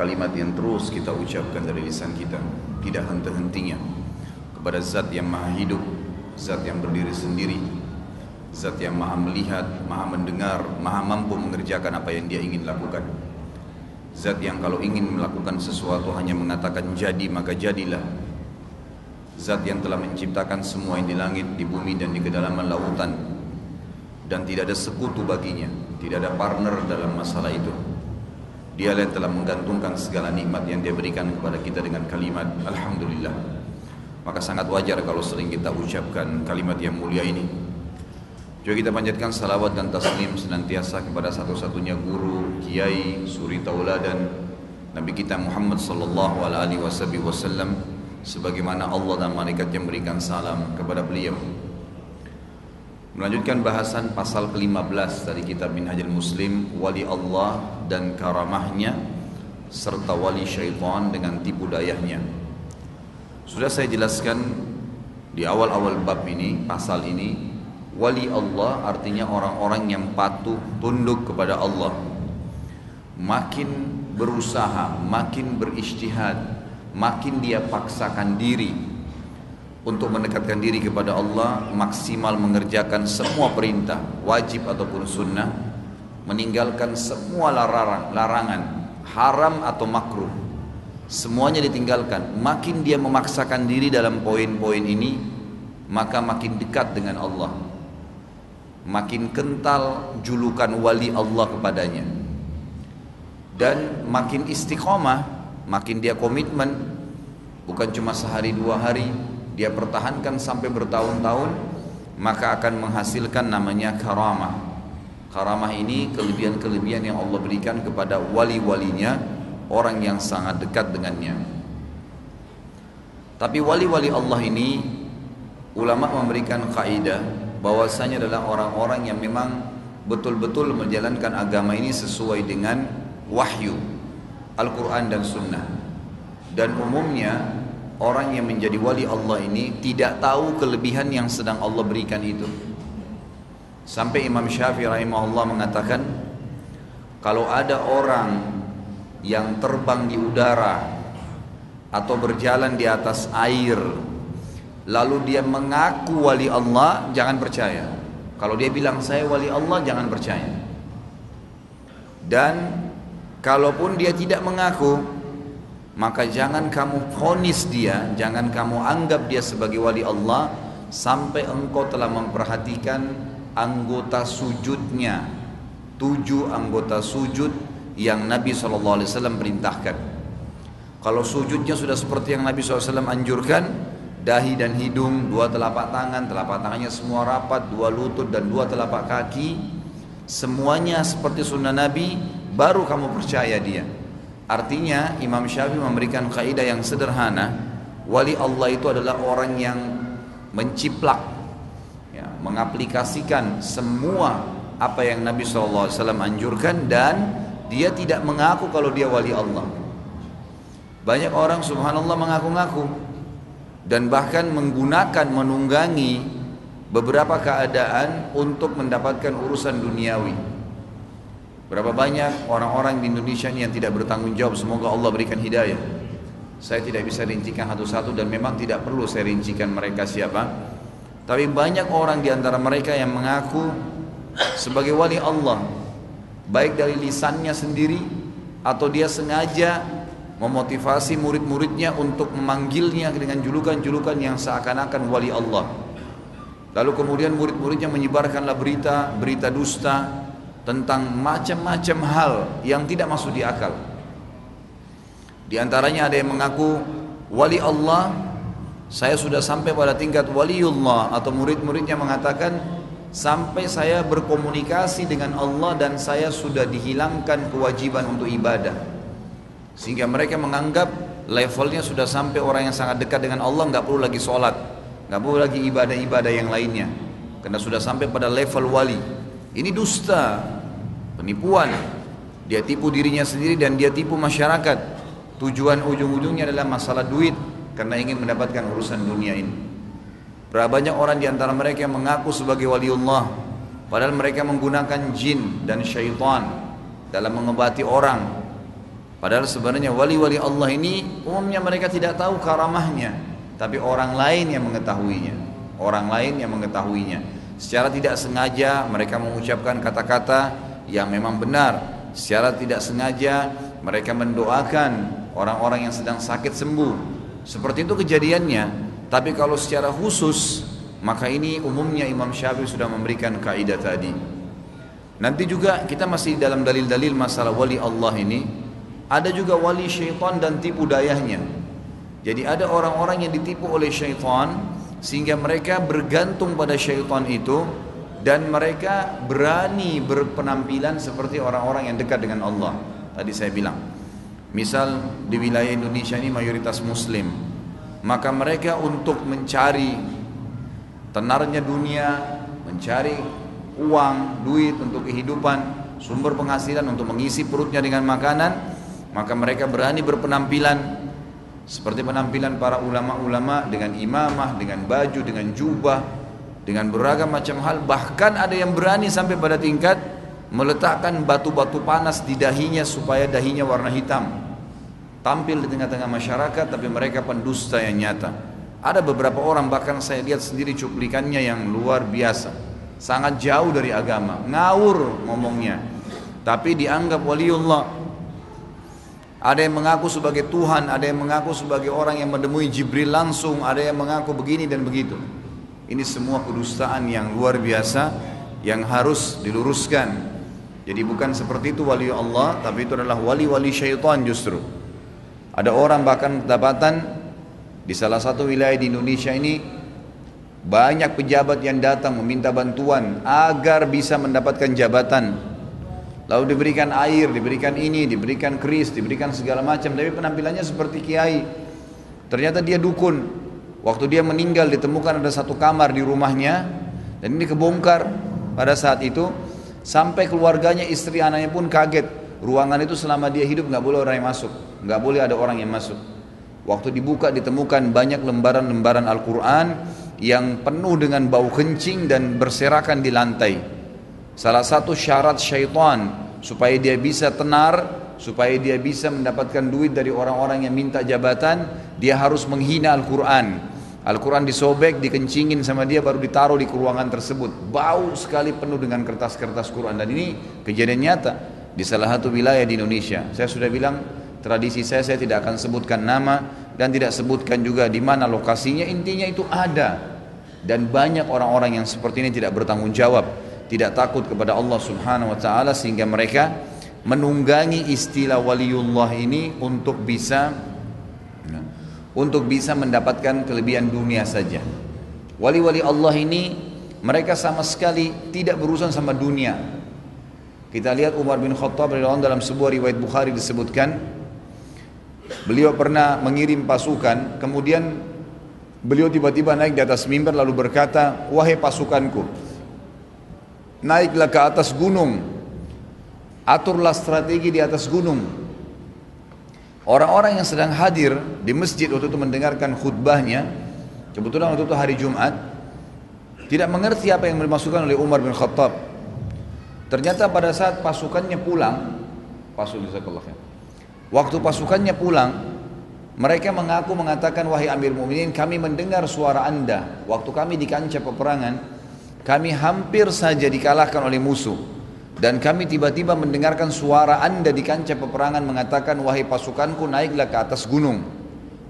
kalimat yang terus kita ucapkan dari lisan kita tidak henti-hentinya. Kepada zat yang maha hidup zat yang berdiri sendiri zat yang maha melihat maha mendengar maha mampu mengerjakan apa yang dia ingin lakukan. Zat yang kalau ingin melakukan sesuatu hanya mengatakan jadi maka jadilah. Zat yang telah menciptakan semua yang di langit di bumi dan di kedalaman lautan. Dan tidak ada sekutu baginya tidak ada partner dalam masalah itu dia yang telah menggantungkan segala nikmat yang dia berikan kepada kita dengan kalimat Alhamdulillah. Maka sangat wajar kalau sering kita ucapkan kalimat yang mulia ini. Juga kita panjatkan salawat dan taslim senantiasa kepada satu-satunya guru, kiai, suri tauladan Nabi kita Muhammad sallallahu alaihi wasallam sebagaimana Allah dan malaikat yang berikan salam kepada beliau. Melanjutkan bahasan pasal ke-15 dari kitab Minhajul Muslim Wali Allah dan karamahnya serta wali syaitan dengan tipu dayahnya. Sudah saya jelaskan di awal-awal bab ini, pasal ini Wali Allah artinya orang-orang yang patuh tunduk kepada Allah. Makin berusaha, makin beristihad Makin dia paksakan diri untuk mendekatkan diri kepada Allah maksimal mengerjakan semua perintah wajib ataupun sunnah meninggalkan semua larangan larangan haram atau makruh. Semuanya ditinggalkan. Makin dia memaksakan diri dalam poin-poin ini maka makin dekat dengan Allah. Makin kental julukan wali Allah kepadanya. Dan makin istiqomah makin dia komitmen bukan cuma sehari dua hari dia pertahankan sampai bertahun-tahun maka akan menghasilkan namanya karamah. Karamah ini kelebihan-kelebihan yang Allah berikan kepada wali-walinya orang yang sangat dekat dengannya. Tapi wali-wali Allah ini ulama memberikan kaidah bahwasanya adalah orang-orang yang memang betul-betul menjalankan agama ini sesuai dengan wahyu Al-Quran dan Sunnah. Dan umumnya orang yang menjadi wali Allah ini tidak tahu kelebihan yang sedang Allah berikan itu. Sampai Imam Syafi'i rahimahullah mengatakan kalau ada orang yang terbang di udara atau berjalan di atas air lalu dia mengaku wali Allah jangan percaya. Kalau dia bilang saya wali Allah jangan percaya. Dan kalaupun dia tidak mengaku maka jangan kamu fonis dia, jangan kamu anggap dia sebagai wali Allah sampai engkau telah memperhatikan anggota sujudnya, tujuh anggota sujud yang Nabi SAW perintahkan. Kalau sujudnya sudah seperti yang Nabi SAW anjurkan, dahi dan hidung, dua telapak tangan, telapak tangannya semua rapat, dua lutut dan dua telapak kaki, semuanya seperti sunnah Nabi, baru kamu percaya dia. Artinya Imam Syafi'i memberikan kaidah yang sederhana, wali Allah itu adalah orang yang menciplak, ya, mengaplikasikan semua apa yang Nabi SAW anjurkan dan dia tidak mengaku kalau dia wali Allah. Banyak orang subhanallah mengaku-ngaku dan bahkan menggunakan menunggangi beberapa keadaan untuk mendapatkan urusan duniawi. Berapa banyak orang-orang di Indonesia ini yang tidak bertanggung jawab? Semoga Allah berikan hidayah. Saya tidak bisa rincikan satu-satu Dan memang tidak perlu saya rincikan mereka siapa. Tapi banyak orang di antara mereka yang mengaku Sebagai wali Allah Baik dari lisannya sendiri Atau dia sengaja Memotivasi murid-muridnya Untuk memanggilnya dengan julukan-julukan Yang seakan-akan wali Allah. Lalu kemudian murid-muridnya menyebarkanlah berita Berita dusta tentang macam-macam hal yang tidak masuk di akal. Di antaranya ada yang mengaku wali Allah, saya sudah sampai pada tingkat waliullah atau murid-muridnya mengatakan sampai saya berkomunikasi dengan Allah dan saya sudah dihilangkan kewajiban untuk ibadah. Sehingga mereka menganggap levelnya sudah sampai orang yang sangat dekat dengan Allah nggak perlu lagi sholat, nggak perlu lagi ibadah-ibadah yang lainnya, karena sudah sampai pada level wali. Ini dusta, penipuan. Dia tipu dirinya sendiri dan dia tipu masyarakat. Tujuan ujung-ujungnya adalah masalah duit karena ingin mendapatkan urusan dunia ini. Berapa banyak orang di antara mereka yang mengaku sebagai waliullah padahal mereka menggunakan jin dan syaitan dalam mengobati orang. Padahal sebenarnya wali-wali Allah ini umumnya mereka tidak tahu karamahnya, tapi orang lain yang mengetahuinya. Orang lain yang mengetahuinya. Secara tidak sengaja mereka mengucapkan kata-kata yang memang benar. Secara tidak sengaja mereka mendoakan orang-orang yang sedang sakit sembuh. Seperti itu kejadiannya. Tapi kalau secara khusus maka ini umumnya Imam Syafi'i sudah memberikan kaidah tadi. Nanti juga kita masih dalam dalil-dalil masalah wali Allah ini ada juga wali syaitan dan tipu dayanya. Jadi ada orang-orang yang ditipu oleh syaitan sehingga mereka bergantung pada syaitan itu dan mereka berani berpenampilan seperti orang-orang yang dekat dengan Allah. Tadi saya bilang. Misal di wilayah Indonesia ini mayoritas muslim. Maka mereka untuk mencari tenarnya dunia, mencari uang, duit untuk kehidupan, sumber penghasilan untuk mengisi perutnya dengan makanan, maka mereka berani berpenampilan seperti penampilan para ulama-ulama dengan imamah, dengan baju, dengan jubah, dengan beragam macam hal. Bahkan ada yang berani sampai pada tingkat meletakkan batu-batu panas di dahinya supaya dahinya warna hitam. Tampil di tengah-tengah masyarakat tapi mereka pendusta yang nyata. Ada beberapa orang bahkan saya lihat sendiri cuplikannya yang luar biasa. Sangat jauh dari agama, ngawur ngomongnya. Tapi dianggap waliullah, ada yang mengaku sebagai Tuhan, ada yang mengaku sebagai orang yang menemui Jibril langsung, ada yang mengaku begini dan begitu. Ini semua kedustaan yang luar biasa yang harus diluruskan. Jadi bukan seperti itu wali Allah, tapi itu adalah wali-wali syaitan justru. Ada orang bahkan kedapatan di salah satu wilayah di Indonesia ini banyak pejabat yang datang meminta bantuan agar bisa mendapatkan jabatan Lalu diberikan air, diberikan ini, diberikan keris, diberikan segala macam. Tapi penampilannya seperti kiai. Ternyata dia dukun. Waktu dia meninggal ditemukan ada satu kamar di rumahnya. Dan ini kebongkar pada saat itu. Sampai keluarganya, istri anaknya pun kaget. Ruangan itu selama dia hidup nggak boleh orang yang masuk. nggak boleh ada orang yang masuk. Waktu dibuka ditemukan banyak lembaran-lembaran Al-Quran yang penuh dengan bau kencing dan berserakan di lantai. Salah satu syarat syaitan supaya dia bisa tenar, supaya dia bisa mendapatkan duit dari orang-orang yang minta jabatan, dia harus menghina Al-Quran. Al-Quran disobek, dikencingin sama dia baru ditaruh di ruangan tersebut. Bau sekali penuh dengan kertas-kertas Quran dan ini kejadian nyata di salah satu wilayah di Indonesia. Saya sudah bilang tradisi saya saya tidak akan sebutkan nama dan tidak sebutkan juga di mana lokasinya. Intinya itu ada dan banyak orang-orang yang seperti ini tidak bertanggung jawab tidak takut kepada Allah Subhanahu wa taala sehingga mereka menunggangi istilah waliullah ini untuk bisa untuk bisa mendapatkan kelebihan dunia saja. Wali-wali Allah ini mereka sama sekali tidak berurusan sama dunia. Kita lihat Umar bin Khattab dalam sebuah riwayat Bukhari disebutkan beliau pernah mengirim pasukan kemudian beliau tiba-tiba naik di atas mimbar lalu berkata wahai pasukanku naiklah ke atas gunung aturlah strategi di atas gunung. Orang-orang yang sedang hadir di masjid waktu itu mendengarkan khutbahnya kebetulan waktu itu hari Jumat tidak mengerti apa yang dimasukkan oleh Umar bin Khattab. Ternyata pada saat pasukannya pulang waktu pasukannya pulang mereka mengaku mengatakan wahai Amir Mu'minin kami mendengar suara anda. Waktu kami di kancah peperangan kami hampir saja dikalahkan oleh musuh dan kami tiba-tiba mendengarkan suara anda di kancah peperangan mengatakan wahai pasukanku naiklah ke atas gunung.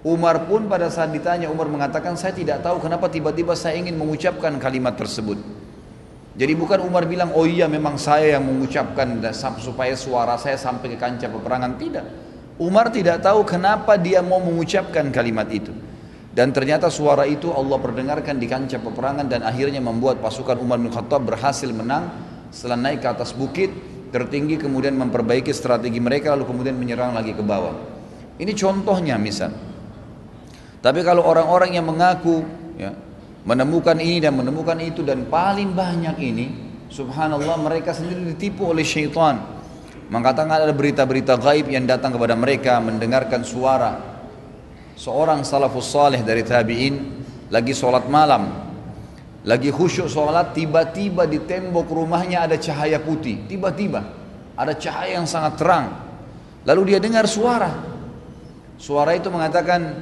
Umar pun pada saat ditanya Umar mengatakan saya tidak tahu kenapa tiba-tiba saya ingin mengucapkan kalimat tersebut. Jadi bukan Umar bilang oh iya memang saya yang mengucapkan supaya suara saya sampai ke kancah peperangan. Tidak. Umar tidak tahu kenapa dia mau mengucapkan kalimat itu. Dan ternyata suara itu Allah perdengarkan di kancah peperangan dan akhirnya membuat pasukan Umar bin Khattab berhasil menang setelah naik ke atas bukit tertinggi kemudian memperbaiki strategi mereka lalu kemudian menyerang lagi ke bawah. Ini contohnya misal. Tapi kalau orang-orang yang mengaku ya, menemukan ini dan menemukan itu dan paling banyak ini subhanallah mereka sendiri ditipu oleh syaitan. Mengatakan ada berita-berita gaib yang datang kepada mereka mendengarkan suara seorang salafus saleh dari tabi'in lagi sholat malam lagi khusyuk sholat tiba-tiba di tembok rumahnya ada cahaya putih tiba-tiba ada cahaya yang sangat terang Lalu dia dengar suara. Suara itu mengatakan,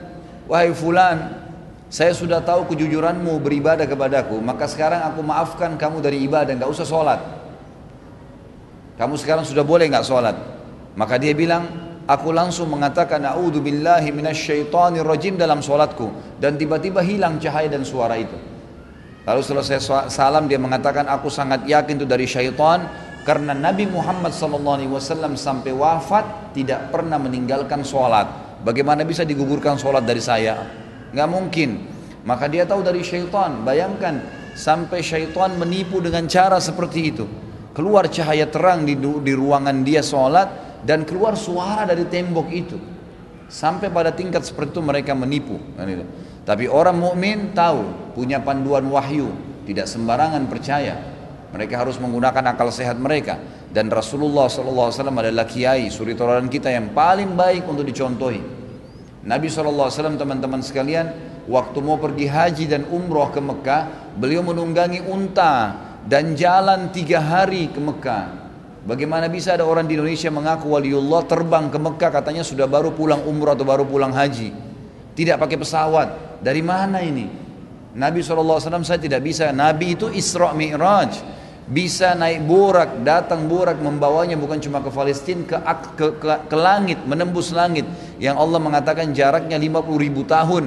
"Wahai fulan, saya sudah tahu kejujuranmu beribadah kepadaku, maka sekarang aku maafkan kamu dari ibadah, nggak usah sholat. Kamu sekarang sudah boleh nggak sholat?" Maka dia bilang, aku langsung mengatakan a'udzu billahi minasyaitonir rajim dalam sholatku dan tiba-tiba hilang cahaya dan suara itu. Lalu selesai salam dia mengatakan aku sangat yakin itu dari syaitan karena Nabi Muhammad SAW sampai wafat tidak pernah meninggalkan sholat. Bagaimana bisa digugurkan sholat dari saya? Nggak mungkin. Maka dia tahu dari syaitan. Bayangkan sampai syaitan menipu dengan cara seperti itu. Keluar cahaya terang di, di ruangan dia sholat dan keluar suara dari tembok itu. Sampai pada tingkat seperti itu mereka menipu. Tapi orang mukmin tahu punya panduan wahyu, tidak sembarangan percaya. Mereka harus menggunakan akal sehat mereka. Dan Rasulullah SAW adalah kiai, suri tauladan kita yang paling baik untuk dicontohi. Nabi SAW teman-teman sekalian, waktu mau pergi haji dan umroh ke Mekah, beliau menunggangi unta dan jalan tiga hari ke Mekah. Bagaimana bisa ada orang di Indonesia mengaku waliullah terbang ke Mekah katanya sudah baru pulang umroh atau baru pulang haji. Tidak pakai pesawat. Dari mana ini? Nabi SAW saya tidak bisa. Nabi itu Isra Mi'raj bisa naik burak, datang burak membawanya bukan cuma ke Palestina, ke, ke, ke, ke langit, menembus langit. Yang Allah mengatakan jaraknya 50 ribu tahun.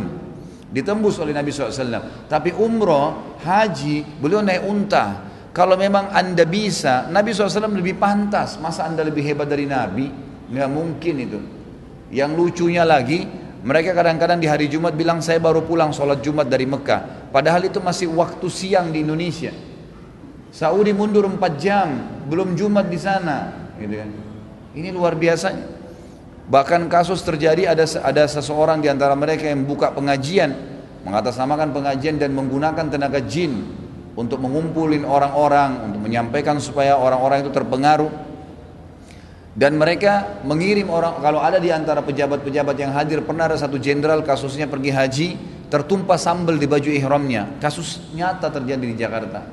Ditembus oleh Nabi SAW. Tapi umroh, haji, beliau naik unta. Kalau memang anda bisa, Nabi SAW lebih pantas. Masa anda lebih hebat dari Nabi? Nggak mungkin itu. Yang lucunya lagi, mereka kadang-kadang di hari Jumat bilang saya baru pulang sholat Jumat dari Mekah. Padahal itu masih waktu siang di Indonesia. Saudi mundur 4 jam, belum Jumat di sana, gitu kan. Ini luar biasa. Bahkan kasus terjadi ada ada seseorang di antara mereka yang buka pengajian, mengatasnamakan pengajian dan menggunakan tenaga jin untuk mengumpulin orang-orang, untuk menyampaikan supaya orang-orang itu terpengaruh. Dan mereka mengirim orang kalau ada di antara pejabat-pejabat yang hadir pernah ada satu jenderal kasusnya pergi haji tertumpah sambal di baju ihramnya. Kasus nyata terjadi di Jakarta.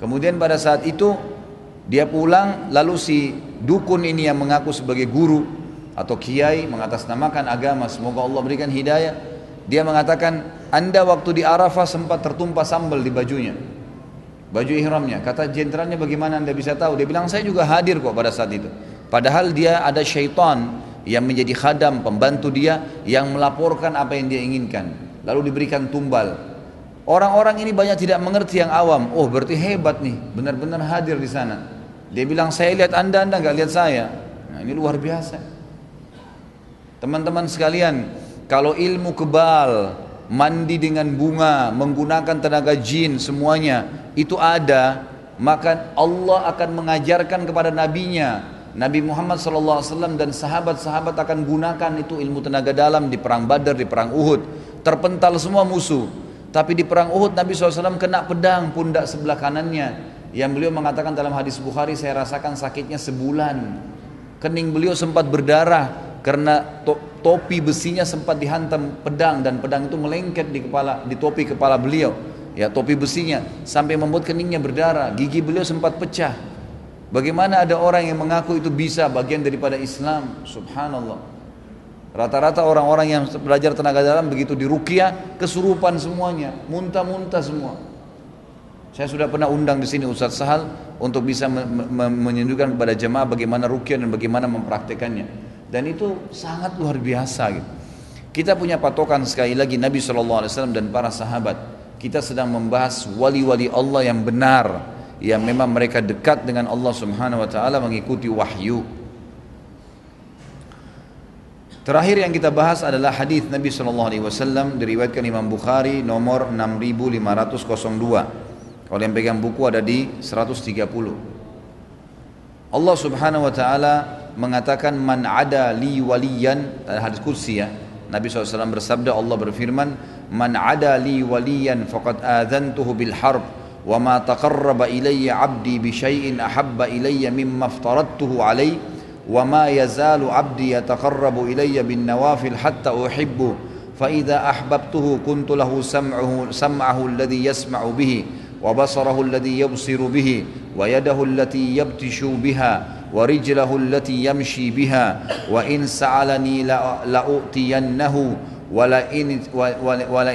Kemudian pada saat itu dia pulang lalu si dukun ini yang mengaku sebagai guru atau kiai mengatasnamakan agama semoga Allah berikan hidayah dia mengatakan anda waktu di Arafah sempat tertumpah sambal di bajunya baju ihramnya kata jenderalnya bagaimana anda bisa tahu dia bilang saya juga hadir kok pada saat itu padahal dia ada syaitan yang menjadi khadam pembantu dia yang melaporkan apa yang dia inginkan lalu diberikan tumbal Orang-orang ini banyak tidak mengerti yang awam. Oh berarti hebat nih, benar-benar hadir di sana. Dia bilang saya lihat anda, anda nggak lihat saya. Nah ini luar biasa. Teman-teman sekalian, kalau ilmu kebal, mandi dengan bunga, menggunakan tenaga jin semuanya itu ada, maka Allah akan mengajarkan kepada nabinya Nabi Muhammad SAW dan sahabat-sahabat akan gunakan itu ilmu tenaga dalam di perang Badar, di perang Uhud. Terpental semua musuh. Tapi di perang Uhud Nabi SAW kena pedang pundak sebelah kanannya. Yang beliau mengatakan dalam hadis Bukhari saya rasakan sakitnya sebulan. Kening beliau sempat berdarah karena to topi besinya sempat dihantam pedang dan pedang itu melengket di kepala di topi kepala beliau. Ya topi besinya sampai membuat keningnya berdarah, gigi beliau sempat pecah. Bagaimana ada orang yang mengaku itu bisa bagian daripada Islam? Subhanallah. Rata-rata orang-orang yang belajar tenaga dalam begitu di rukia kesurupan semuanya, muntah-muntah semua. Saya sudah pernah undang di sini Ustadz Sahal untuk bisa menunjukkan kepada jemaah bagaimana rukia dan bagaimana mempraktekannya. Dan itu sangat luar biasa gitu. Kita punya patokan sekali lagi Nabi SAW dan para sahabat. Kita sedang membahas wali-wali Allah yang benar, yang memang mereka dekat dengan Allah Subhanahu wa taala mengikuti wahyu. Terakhir yang kita bahas adalah hadis Nabi Shallallahu Alaihi Wasallam diriwayatkan Imam Bukhari nomor 6502. Kalau yang pegang buku ada di 130. Allah Subhanahu Wa Taala mengatakan man ada li waliyan hadis kursi ya. Nabi SAW bersabda Allah berfirman man ada li waliyan faqad adzantuhu bil harb taqarraba ilayya 'abdi bi syai'in ahabba ilayya mimma aftaradtuhu alayhi وما يزال عبدي يتقرب إلي بالنوافل حتى أحبه فإذا أحببته كنت له سمعه, سمعه الذي يسمع به وبصره الذي يبصر به ويده التي يبتش بها ورجله التي يمشي بها وإن سألني لأؤتينه wala wala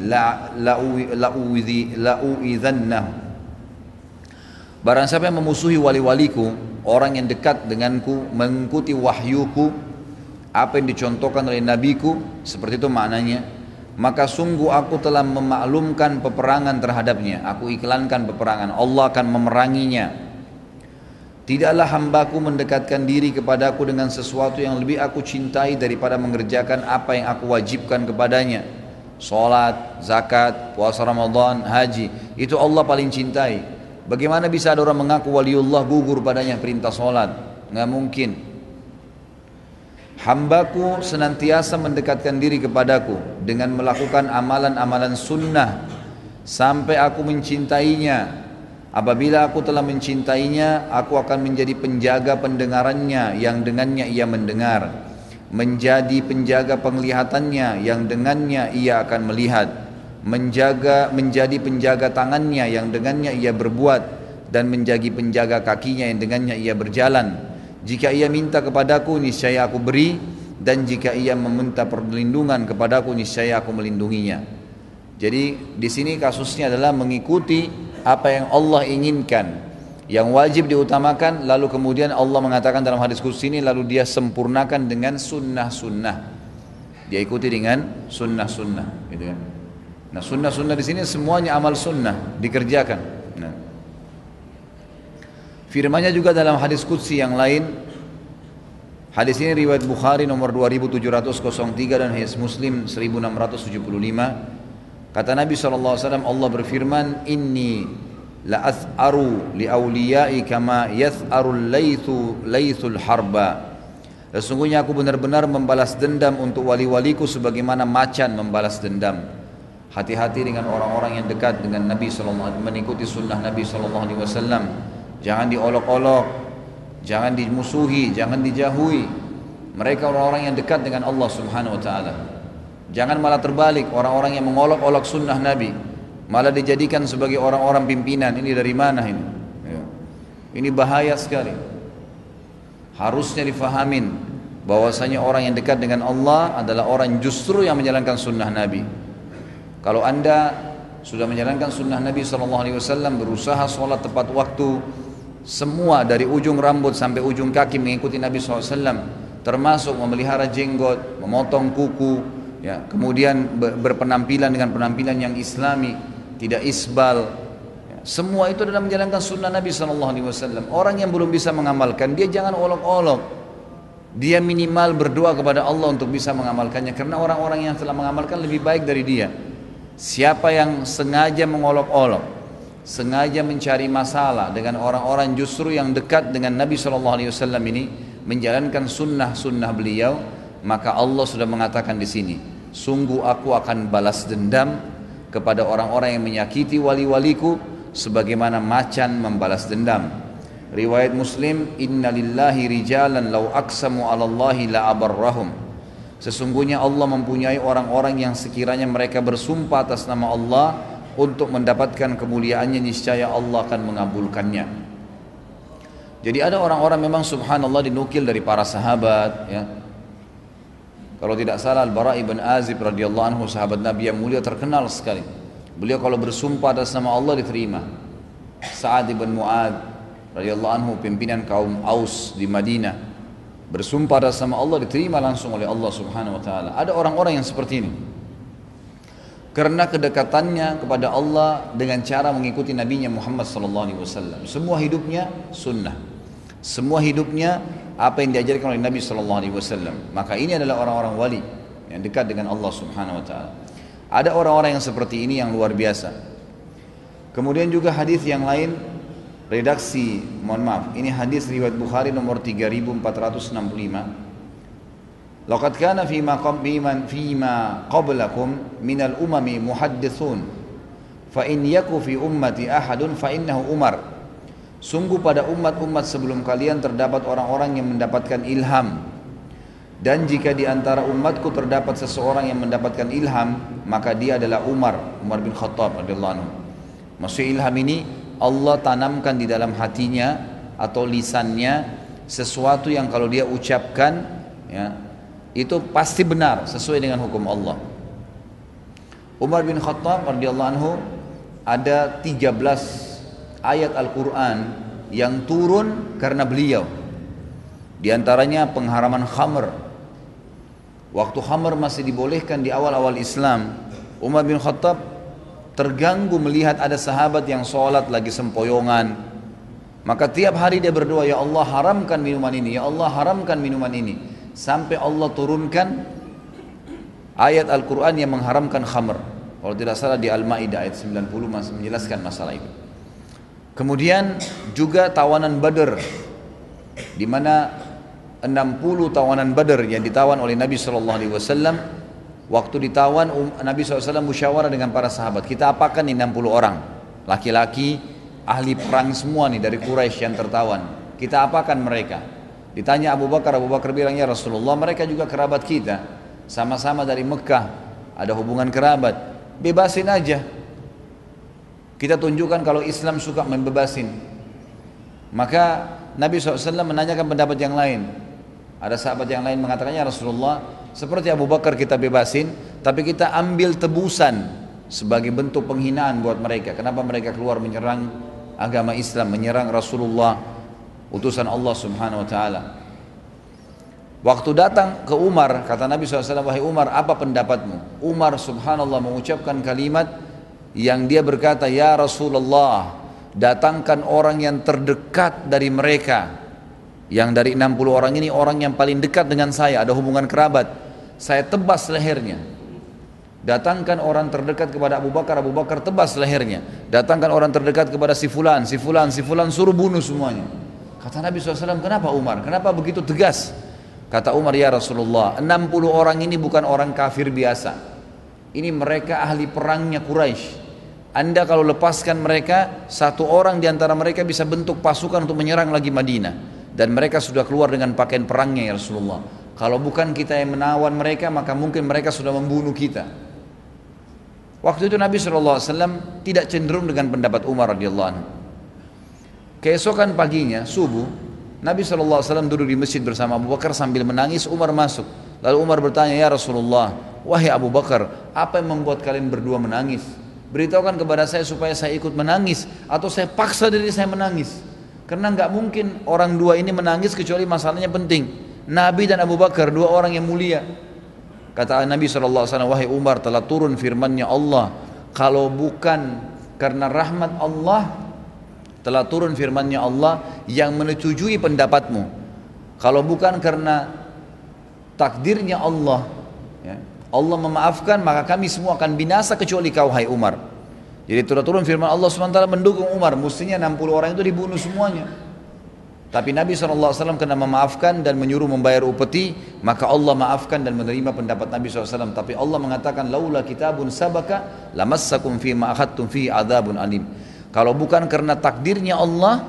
la la la Barang siapa yang memusuhi wali-waliku, orang yang dekat denganku, mengikuti wahyuku, apa yang dicontohkan oleh nabiku, seperti itu maknanya, maka sungguh aku telah memaklumkan peperangan terhadapnya, aku iklankan peperangan, Allah akan memeranginya, Tidaklah hambaku mendekatkan diri kepadaku dengan sesuatu yang lebih aku cintai daripada mengerjakan apa yang aku wajibkan kepadanya. Salat, zakat, puasa Ramadan, haji. Itu Allah paling cintai. Bagaimana bisa ada orang mengaku waliullah gugur padanya perintah solat? Nggak mungkin. Hambaku senantiasa mendekatkan diri kepadaku dengan melakukan amalan-amalan sunnah sampai aku mencintainya. Apabila aku telah mencintainya, aku akan menjadi penjaga pendengarannya yang dengannya ia mendengar, menjadi penjaga penglihatannya yang dengannya ia akan melihat. Menjaga menjadi penjaga tangannya yang dengannya ia berbuat. Dan menjadi penjaga kakinya yang dengannya ia berjalan. Jika ia minta kepadaku niscaya aku beri. Dan jika ia meminta perlindungan kepadaku niscaya aku melindunginya. Jadi di sini kasusnya adalah mengikuti apa yang Allah inginkan yang wajib diutamakan lalu kemudian Allah mengatakan dalam hadis khusus ini lalu dia sempurnakan dengan sunnah-sunnah dia ikuti dengan sunnah-sunnah gitu kan Nah sunnah-sunnah di sini semuanya amal sunnah dikerjakan. Nah. Firmannya juga dalam hadis kudsi yang lain. Hadis ini riwayat Bukhari nomor 2703 dan hadis Muslim 1675. Kata Nabi SAW Allah berfirman Inni la ath'aru li awliyai kama yath'arul laythu laythul harba Sesungguhnya aku benar-benar membalas dendam untuk wali-waliku sebagaimana macan membalas dendam. Hati-hati dengan orang-orang yang dekat dengan Nabi SAW mengikuti sunnah Nabi SAW. Jangan diolok-olok, jangan dimusuhi, jangan dijauhi. Mereka orang-orang yang dekat dengan Allah Subhanahu Wa Taala. Jangan malah terbalik orang-orang yang mengolok-olok sunnah Nabi, malah dijadikan sebagai orang-orang pimpinan. Ini dari mana ini? Ya. Ini bahaya sekali. Harusnya difahamin bahwasanya orang yang dekat dengan Allah adalah orang justru yang menjalankan sunnah Nabi. Kalau anda sudah menjalankan sunnah Nabi SAW berusaha sholat tepat waktu semua dari ujung rambut sampai ujung kaki mengikuti Nabi SAW termasuk memelihara jenggot, memotong kuku, ya, kemudian berpenampilan dengan penampilan yang islami, tidak isbal. Ya, semua itu adalah menjalankan sunnah Nabi SAW. Orang yang belum bisa mengamalkan, dia jangan olok-olok. Dia minimal berdoa kepada Allah untuk bisa mengamalkannya karena orang-orang yang telah mengamalkan lebih baik dari dia. Siapa yang sengaja mengolok-olok, sengaja mencari masalah dengan orang-orang justru yang dekat dengan Nabi Wasallam ini menjalankan sunnah-sunnah beliau, maka Allah sudah mengatakan di sini, sungguh aku akan balas dendam kepada orang-orang yang menyakiti wali-waliku sebagaimana macan membalas dendam. Riwayat Muslim, Inna lillahi rijalan law aksamu ala Allahi la abarrahum. Sesungguhnya Allah mempunyai orang-orang yang sekiranya mereka bersumpah atas nama Allah untuk mendapatkan kemuliaannya niscaya Allah akan mengabulkannya. Jadi ada orang-orang memang subhanallah dinukil dari para sahabat ya. Kalau tidak salah Al-Bara ibn Azib radhiyallahu anhu sahabat Nabi yang mulia terkenal sekali. Beliau kalau bersumpah atas nama Allah diterima. Sa'ad ibn Mu'ad radhiyallahu anhu pimpinan kaum Aus di Madinah bersumpah atas nama Allah diterima langsung oleh Allah Subhanahu wa taala. Ada orang-orang yang seperti ini. Karena kedekatannya kepada Allah dengan cara mengikuti nabinya Muhammad sallallahu alaihi wasallam. Semua hidupnya sunnah. Semua hidupnya apa yang diajarkan oleh Nabi sallallahu alaihi wasallam. Maka ini adalah orang-orang wali yang dekat dengan Allah Subhanahu wa taala. Ada orang-orang yang seperti ini yang luar biasa. Kemudian juga hadis yang lain redaksi mohon maaf ini hadis riwayat Bukhari nomor 3465 Laqad kana fi ma qabbiman fi ma qablakum min al-umami muhaddithun fa in yaku fi ummati ahadun fa innahu Umar Sungguh pada umat-umat sebelum kalian terdapat orang-orang yang mendapatkan ilham dan jika di antara umatku terdapat seseorang yang mendapatkan ilham maka dia adalah Umar Umar bin Khattab anhu Maksud ilham ini Allah tanamkan di dalam hatinya atau lisannya sesuatu yang kalau dia ucapkan ya itu pasti benar sesuai dengan hukum Allah. Umar bin Khattab radhiyallahu anhu ada 13 ayat Al-Qur'an yang turun karena beliau. Di antaranya pengharaman khamr. Waktu khamr masih dibolehkan di awal-awal Islam, Umar bin Khattab terganggu melihat ada sahabat yang sholat lagi sempoyongan. Maka tiap hari dia berdoa, Ya Allah haramkan minuman ini, Ya Allah haramkan minuman ini. Sampai Allah turunkan ayat Al-Quran yang mengharamkan khamr. Kalau tidak salah di Al-Ma'idah ayat 90 masih menjelaskan masalah itu. Kemudian juga tawanan Badr di mana 60 tawanan Badr yang ditawan oleh Nabi Shallallahu alaihi wasallam waktu ditawan um, Nabi SAW musyawarah dengan para sahabat. Kita apakan ini 60 orang? Laki-laki ahli perang semua nih dari Quraisy yang tertawan. Kita apakan mereka? Ditanya Abu Bakar Abu Bakar bilang ya Rasulullah mereka juga kerabat kita. Sama-sama dari Mekah ada hubungan kerabat. Bebasin aja kita tunjukkan kalau Islam suka membebasin. Maka Nabi SAW menanyakan pendapat yang lain. Ada sahabat yang lain mengatakannya Rasulullah, seperti Abu Bakar kita bebasin, tapi kita ambil tebusan sebagai bentuk penghinaan buat mereka. Kenapa mereka keluar menyerang agama Islam, menyerang Rasulullah, utusan Allah Subhanahu wa taala. Waktu datang ke Umar, kata Nabi SAW, wahai Umar, apa pendapatmu? Umar subhanallah mengucapkan kalimat, yang dia berkata, "Ya Rasulullah, datangkan orang yang terdekat dari mereka." Yang dari 60 orang ini orang yang paling dekat dengan saya, ada hubungan kerabat. Saya tebas lehernya. Datangkan orang terdekat kepada Abu Bakar, Abu Bakar tebas lehernya. Datangkan orang terdekat kepada si fulan, si fulan, si fulan suruh bunuh semuanya. Kata Nabi SAW, kenapa Umar? Kenapa begitu tegas? Kata Umar, ya Rasulullah, 60 orang ini bukan orang kafir biasa. Ini mereka ahli perangnya Quraisy. Anda kalau lepaskan mereka, satu orang di antara mereka bisa bentuk pasukan untuk menyerang lagi Madinah. Dan mereka sudah keluar dengan pakaian perangnya ya Rasulullah. Kalau bukan kita yang menawan mereka, maka mungkin mereka sudah membunuh kita. Waktu itu Nabi SAW tidak cenderung dengan pendapat Umar radhiyallahu anhu. Keesokan paginya, subuh, Nabi SAW duduk di masjid bersama Abu Bakar sambil menangis, Umar masuk. Lalu Umar bertanya, Ya Rasulullah, wahai Abu Bakar, apa yang membuat kalian berdua menangis? Beritahukan kepada saya supaya saya ikut menangis atau saya paksa diri saya menangis. Karena nggak mungkin orang dua ini menangis kecuali masalahnya penting. Nabi dan Abu Bakar dua orang yang mulia. Kata Nabi SAW wahai Umar telah turun firmannya Allah. Kalau bukan karena rahmat Allah telah turun firmannya Allah yang menyetujui pendapatmu. Kalau bukan karena takdirnya Allah ya, Allah memaafkan maka kami semua akan binasa kecuali kau hai Umar. Jadi turun-turun firman Allah SWT mendukung Umar. Mestinya 60 orang itu dibunuh semuanya. Tapi Nabi SAW kena memaafkan dan menyuruh membayar upeti, maka Allah maafkan dan menerima pendapat Nabi SAW. Tapi Allah mengatakan, laula kitabun sabaka lamassakum fi ma'akhadtum fi adabun alim. Kalau bukan karena takdirnya Allah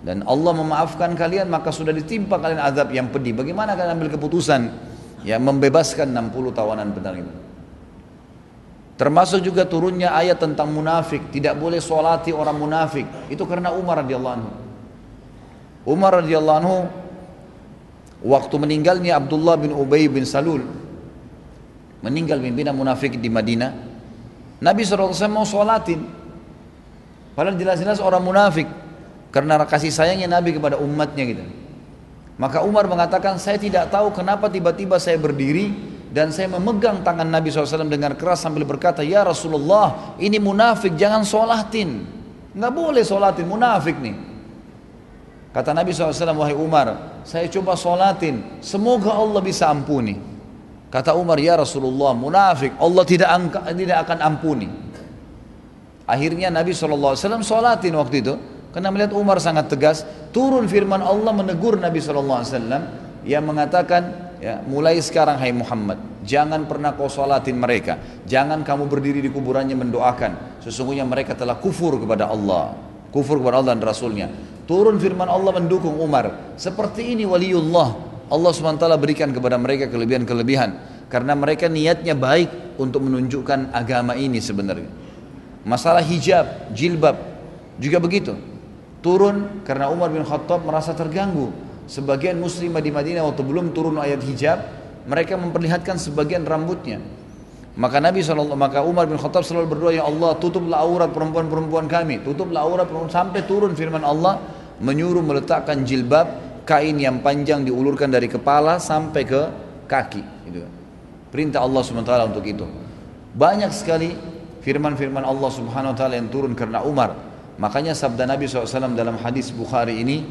dan Allah memaafkan kalian, maka sudah ditimpa kalian azab yang pedih. Bagaimana kalian ambil keputusan? Yang membebaskan 60 tawanan benar itu. Termasuk juga turunnya ayat tentang munafik, tidak boleh solati orang munafik. Itu karena Umar radhiyallahu anhu. Umar radhiyallahu anhu waktu meninggalnya Abdullah bin Ubay bin Salul meninggal pimpinan munafik di Madinah. Nabi SAW mau solatin. Padahal jelas-jelas orang munafik karena kasih sayangnya Nabi kepada umatnya gitu. Maka Umar mengatakan, saya tidak tahu kenapa tiba-tiba saya berdiri dan saya memegang tangan Nabi SAW dengan keras sambil berkata, Ya Rasulullah, ini munafik, jangan solatin. Nggak boleh solatin, munafik nih. Kata Nabi SAW, wahai Umar, saya coba solatin, semoga Allah bisa ampuni. Kata Umar, ya Rasulullah, munafik, Allah tidak, angka, tidak akan ampuni. Akhirnya Nabi SAW solatin waktu itu, karena melihat Umar sangat tegas, turun firman Allah menegur Nabi SAW yang mengatakan, ya, mulai sekarang hai Muhammad, jangan pernah kau salatin mereka, jangan kamu berdiri di kuburannya mendoakan, sesungguhnya mereka telah kufur kepada Allah, kufur kepada Allah dan Rasulnya. Turun firman Allah mendukung Umar, seperti ini waliullah, Allah SWT berikan kepada mereka kelebihan-kelebihan, karena mereka niatnya baik untuk menunjukkan agama ini sebenarnya. Masalah hijab, jilbab, juga begitu. Turun karena Umar bin Khattab merasa terganggu. Sebagian muslimah di Madinah waktu belum turun ayat hijab, mereka memperlihatkan sebagian rambutnya. Maka Nabi SAW, maka Umar bin Khattab selalu berdoa, Ya Allah tutuplah aurat perempuan-perempuan kami, tutuplah aurat perempuan sampai turun firman Allah menyuruh meletakkan jilbab kain yang panjang diulurkan dari kepala sampai ke kaki. Gitu. Perintah Allah SWT untuk itu. Banyak sekali firman-firman Allah Subhanahu Wa Taala yang turun karena Umar. Makanya sabda Nabi SAW dalam hadis Bukhari ini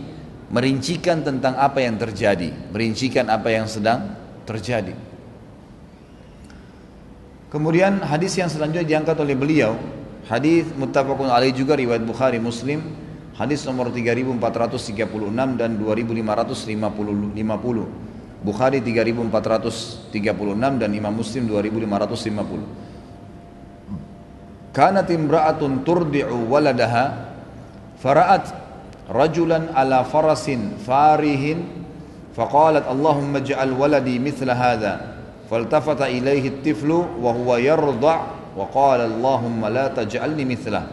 merincikan tentang apa yang terjadi, merincikan apa yang sedang terjadi. Kemudian hadis yang selanjutnya diangkat oleh beliau, hadis muttafaqun alaih juga riwayat Bukhari Muslim, hadis nomor 3436 dan 2550. Bukhari 3436 dan Imam Muslim 2550 Kanat imra'atun turdi'u waladaha fara'at rajulan ala farasin farihin faqalat Allahumma ja'al waladi mithla hadha فالتفت إليه الطفل وهو يرضع وقال اللهم لا تجعلني مثله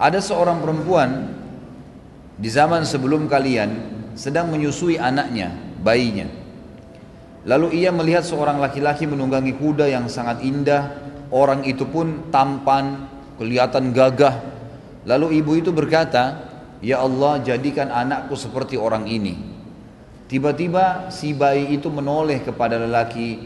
Ada seorang perempuan di zaman sebelum kalian sedang menyusui anaknya, bayinya. Lalu ia melihat seorang laki-laki menunggangi kuda yang sangat indah. Orang itu pun tampan, kelihatan gagah. Lalu ibu itu berkata, "Ya Allah, jadikan anakku seperti orang ini." Tiba-tiba si bayi itu menoleh kepada lelaki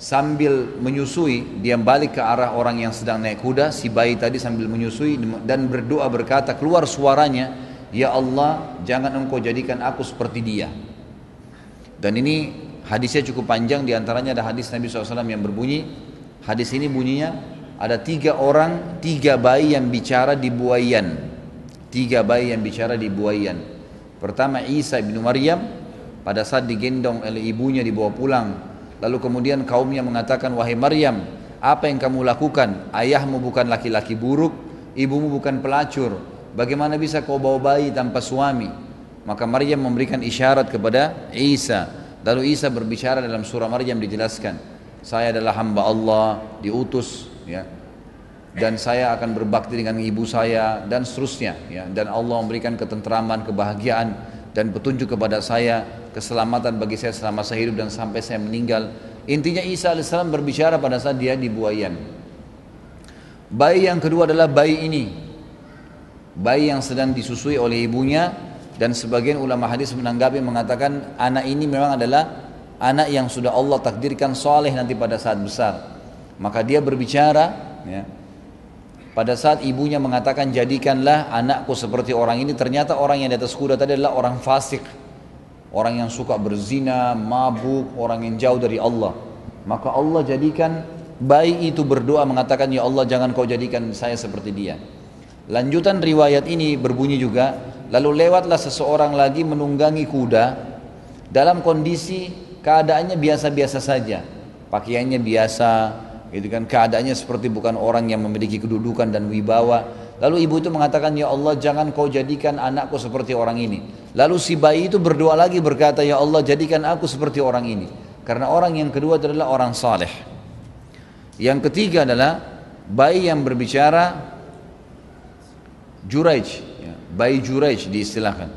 sambil menyusui, dia balik ke arah orang yang sedang naik kuda, si bayi tadi sambil menyusui dan berdoa berkata, keluar suaranya, Ya Allah, jangan engkau jadikan aku seperti dia. Dan ini hadisnya cukup panjang, di antaranya ada hadis Nabi SAW yang berbunyi, hadis ini bunyinya, ada tiga orang, tiga bayi yang bicara di buayan. Tiga bayi yang bicara di buayan. Pertama Isa bin Maryam pada saat digendong oleh ibunya dibawa pulang. Lalu kemudian kaumnya mengatakan, wahai Maryam, apa yang kamu lakukan? Ayahmu bukan laki-laki buruk, ibumu bukan pelacur. Bagaimana bisa kau bawa bayi tanpa suami? Maka Maryam memberikan isyarat kepada Isa. Lalu Isa berbicara dalam surah Maryam dijelaskan, saya adalah hamba Allah, diutus ya, dan saya akan berbakti dengan ibu saya dan seterusnya ya. Dan Allah memberikan ketentraman kebahagiaan dan petunjuk kepada saya keselamatan bagi saya selama saya hidup dan sampai saya meninggal. Intinya Isa alaihissalam berbicara pada saat dia di buayan. Bayi yang kedua adalah bayi ini. Bayi yang sedang disusui oleh ibunya dan sebagian ulama hadis menanggapi mengatakan anak ini memang adalah anak yang sudah Allah takdirkan soleh nanti pada saat besar. Maka dia berbicara ya, pada saat ibunya mengatakan jadikanlah anakku seperti orang ini ternyata orang yang di atas kuda tadi adalah orang fasik. Orang yang suka berzina mabuk orang yang jauh dari Allah. Maka Allah jadikan bayi itu berdoa mengatakan ya Allah jangan kau jadikan saya seperti dia. Lanjutan riwayat ini berbunyi juga lalu lewatlah seseorang lagi menunggangi kuda. Dalam kondisi keadaannya biasa-biasa saja. Pakaiannya biasa itu kan. Keadaannya seperti bukan orang yang memiliki kedudukan dan wibawa. Lalu ibu itu mengatakan ya Allah jangan kau jadikan anakku seperti orang ini. Lalu si bayi itu berdoa lagi berkata ya Allah jadikan aku seperti orang ini. Karena orang yang kedua adalah orang saleh. Yang ketiga adalah bayi yang berbicara Juraij bayi Juraij diistilahkan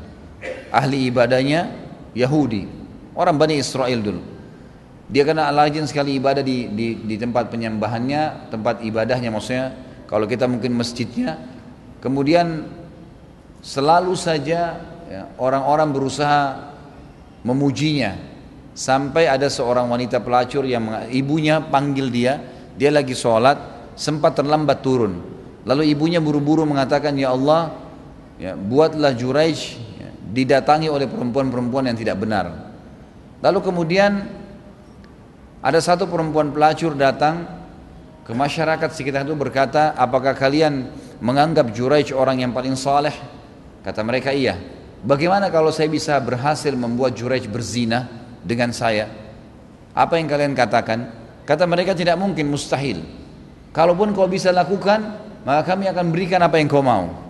ahli ibadahnya Yahudi orang Bani Israel dulu dia kena rajin sekali ibadah di, di, di tempat penyembahannya, tempat ibadahnya maksudnya. Kalau kita mungkin masjidnya, kemudian selalu saja ya, orang-orang berusaha memujinya sampai ada seorang wanita pelacur yang ibunya panggil dia, dia lagi sholat, sempat terlambat turun. Lalu ibunya buru-buru mengatakan, ya Allah, ya, buatlah Juraij ya, didatangi oleh perempuan-perempuan yang tidak benar. Lalu kemudian ada satu perempuan pelacur datang ke masyarakat sekitar itu berkata, apakah kalian menganggap Juraij orang yang paling saleh? Kata mereka, iya. Bagaimana kalau saya bisa berhasil membuat Juraij berzina dengan saya? Apa yang kalian katakan? Kata mereka tidak mungkin, mustahil. Kalaupun kau bisa lakukan, maka kami akan berikan apa yang kau mau.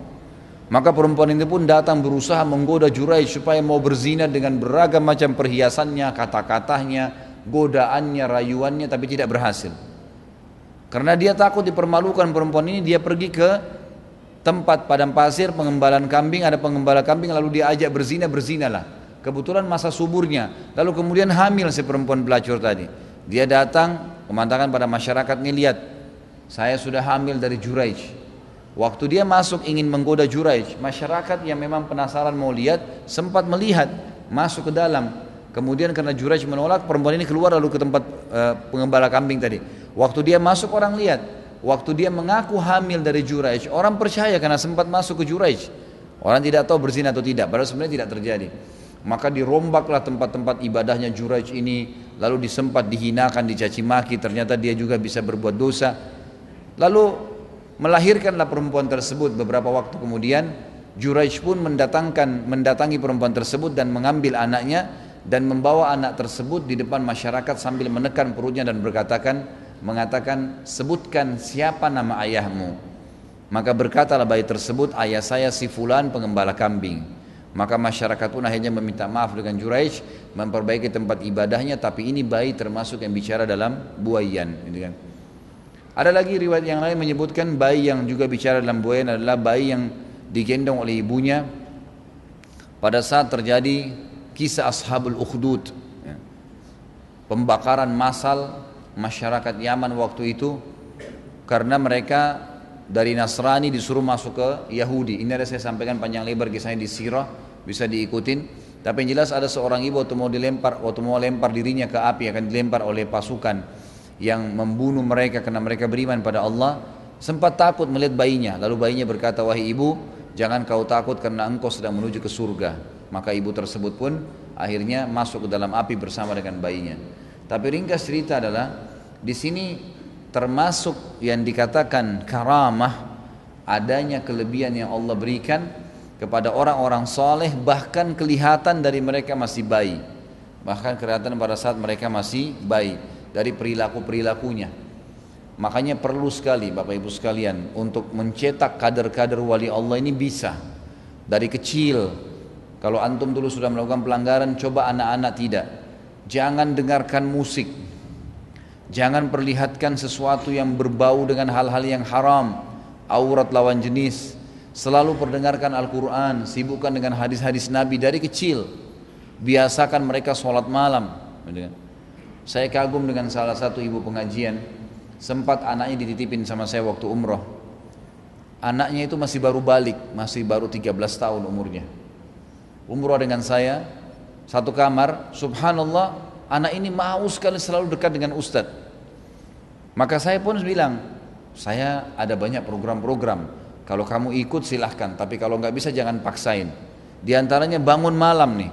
Maka perempuan itu pun datang berusaha menggoda Juraij supaya mau berzina dengan beragam macam perhiasannya, kata-katanya, godaannya, rayuannya tapi tidak berhasil. Karena dia takut dipermalukan perempuan ini, dia pergi ke tempat padang pasir pengembalan kambing ada pengembala kambing lalu dia ajak berzina berzinalah. Kebetulan masa suburnya. Lalu kemudian hamil si perempuan pelacur tadi. Dia datang memantahkan pada masyarakat nih lihat saya sudah hamil dari Juraij waktu dia masuk ingin menggoda Juraij masyarakat yang memang penasaran mau lihat sempat melihat masuk ke dalam kemudian karena Juraij menolak perempuan ini keluar lalu ke tempat uh, pengembala kambing tadi waktu dia masuk orang lihat waktu dia mengaku hamil dari Juraij, orang percaya karena sempat masuk ke Juraij. Orang tidak tahu berzina atau tidak, padahal sebenarnya tidak terjadi. Maka dirombaklah tempat-tempat ibadahnya Juraij ini, lalu disempat dihinakan, dicaci maki, ternyata dia juga bisa berbuat dosa. Lalu melahirkanlah perempuan tersebut beberapa waktu kemudian, Juraij pun mendatangkan mendatangi perempuan tersebut dan mengambil anaknya dan membawa anak tersebut di depan masyarakat sambil menekan perutnya dan berkatakan, mengatakan sebutkan siapa nama ayahmu maka berkatalah bayi tersebut ayah saya si fulan pengembala kambing maka masyarakat pun akhirnya meminta maaf dengan Juraij memperbaiki tempat ibadahnya tapi ini bayi termasuk yang bicara dalam buayan gitu kan. Ada lagi riwayat yang lain menyebutkan bayi yang juga bicara dalam buayan adalah bayi yang digendong oleh ibunya pada saat terjadi kisah ashabul ukhdud ya. pembakaran massal masyarakat Yaman waktu itu karena mereka dari Nasrani disuruh masuk ke Yahudi. Ini ada saya sampaikan panjang lebar kisahnya di Sirah, bisa diikutin. Tapi yang jelas ada seorang ibu waktu mau dilempar, waktu mau lempar dirinya ke api akan dilempar oleh pasukan yang membunuh mereka karena mereka beriman pada Allah. Sempat takut melihat bayinya, lalu bayinya berkata, wahai ibu, jangan kau takut karena engkau sedang menuju ke surga. Maka ibu tersebut pun akhirnya masuk ke dalam api bersama dengan bayinya. Tapi ringkas cerita adalah di sini termasuk yang dikatakan karamah adanya kelebihan yang Allah berikan kepada orang-orang soleh bahkan kelihatan dari mereka masih bayi bahkan kelihatan pada saat mereka masih bayi dari perilaku-perilakunya makanya perlu sekali Bapak Ibu sekalian untuk mencetak kader-kader wali Allah ini bisa dari kecil kalau antum dulu sudah melakukan pelanggaran coba anak-anak tidak jangan dengarkan musik Jangan perlihatkan sesuatu yang berbau dengan hal-hal yang haram, aurat lawan jenis. Selalu perdengarkan Al-Quran, sibukkan dengan hadis-hadis Nabi dari kecil. Biasakan mereka sholat malam. Saya kagum dengan salah satu ibu pengajian. Sempat anaknya dititipin sama saya waktu umroh. Anaknya itu masih baru balik, masih baru 13 tahun umurnya. Umroh dengan saya, satu kamar, subhanallah, anak ini mau sekali selalu dekat dengan ustadz. Maka saya pun bilang, saya ada banyak program-program. Kalau kamu ikut silahkan, tapi kalau nggak bisa jangan paksain. Di antaranya bangun malam nih,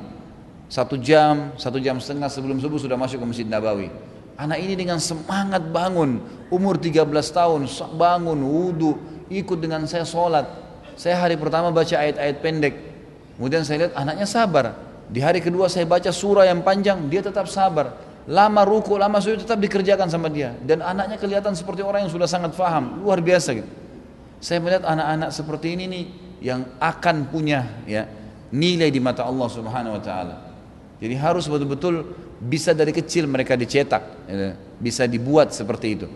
satu jam, satu jam setengah sebelum subuh sudah masuk ke Masjid Nabawi. Anak ini dengan semangat bangun, umur 13 tahun, bangun, wudhu, ikut dengan saya sholat. Saya hari pertama baca ayat-ayat pendek, kemudian saya lihat anaknya sabar, di hari kedua saya baca surah yang panjang, dia tetap sabar. Lama ruku, lama sujud tetap dikerjakan sama dia. Dan anaknya kelihatan seperti orang yang sudah sangat faham, luar biasa gitu. Saya melihat anak-anak seperti ini nih yang akan punya ya nilai di mata Allah Subhanahu wa taala. Jadi harus betul-betul bisa dari kecil mereka dicetak, ya, bisa dibuat seperti itu.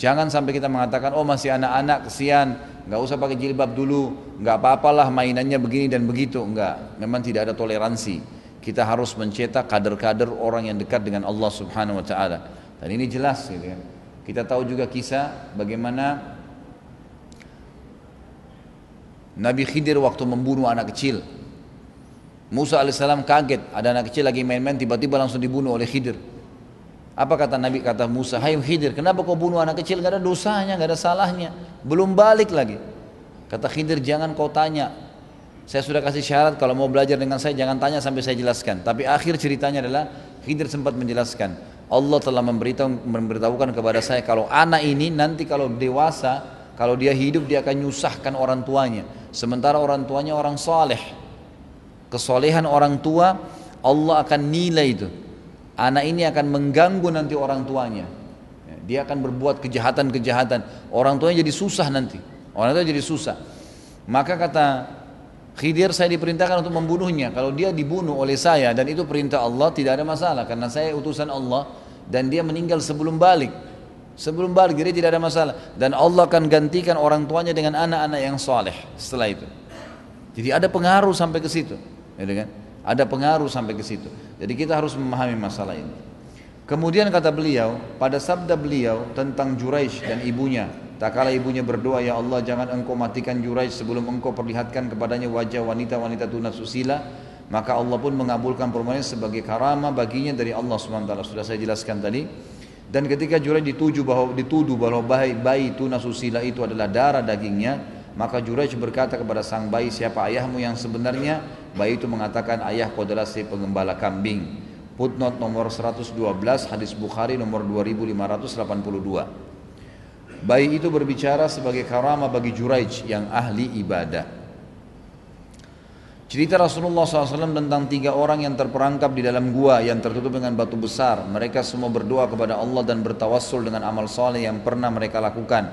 Jangan sampai kita mengatakan oh masih anak-anak kesian, nggak usah pakai jilbab dulu, nggak apa-apalah mainannya begini dan begitu, enggak. Memang tidak ada toleransi. Kita harus mencetak kader-kader orang yang dekat dengan Allah Subhanahu wa taala. Dan ini jelas gitu kan. Kita tahu juga kisah bagaimana Nabi Khidir waktu membunuh anak kecil. Musa alaihissalam kaget, ada anak kecil lagi main-main tiba-tiba langsung dibunuh oleh Khidir. Apa kata Nabi kata Musa, "Hai Khidir, kenapa kau bunuh anak kecil? Gak ada dosanya, gak ada salahnya. Belum balik lagi." Kata Khidir, "Jangan kau tanya, saya sudah kasih syarat kalau mau belajar dengan saya jangan tanya sampai saya jelaskan. Tapi akhir ceritanya adalah Khidir sempat menjelaskan. Allah telah memberitahu, memberitahukan kepada saya kalau anak ini nanti kalau dewasa, kalau dia hidup dia akan nyusahkan orang tuanya. Sementara orang tuanya orang soleh. Kesolehan orang tua Allah akan nilai itu. Anak ini akan mengganggu nanti orang tuanya. Dia akan berbuat kejahatan-kejahatan. Orang tuanya jadi susah nanti. Orang tuanya jadi susah. Maka kata Khidir saya diperintahkan untuk membunuhnya. Kalau dia dibunuh oleh saya dan itu perintah Allah tidak ada masalah karena saya utusan Allah dan dia meninggal sebelum balik. Sebelum balik dia tidak ada masalah dan Allah akan gantikan orang tuanya dengan anak-anak yang soleh setelah itu. Jadi ada pengaruh sampai ke situ, ya kan? Ada pengaruh sampai ke situ. Jadi kita harus memahami masalah ini. Kemudian kata beliau, pada sabda beliau tentang Juraij dan ibunya, tak kala ibunya berdoa, Ya Allah jangan engkau matikan Juraij sebelum engkau perlihatkan kepadanya wajah wanita-wanita tunas susila, maka Allah pun mengabulkan permohonan sebagai karama baginya dari Allah SWT. Sudah saya jelaskan tadi. Dan ketika Juraij dituju bahwa dituduh bahwa bayi, bayi tuna susila itu adalah darah dagingnya, maka Juraij berkata kepada sang bayi, siapa ayahmu yang sebenarnya? Bayi itu mengatakan, ayahku adalah si pengembala kambing. Footnote nomor 112, hadis Bukhari nomor 2582. Bayi itu berbicara sebagai karama bagi Juraij yang ahli ibadah. Cerita Rasulullah SAW tentang tiga orang yang terperangkap di dalam gua yang tertutup dengan batu besar. Mereka semua berdoa kepada Allah dan bertawassul dengan amal soleh yang pernah mereka lakukan.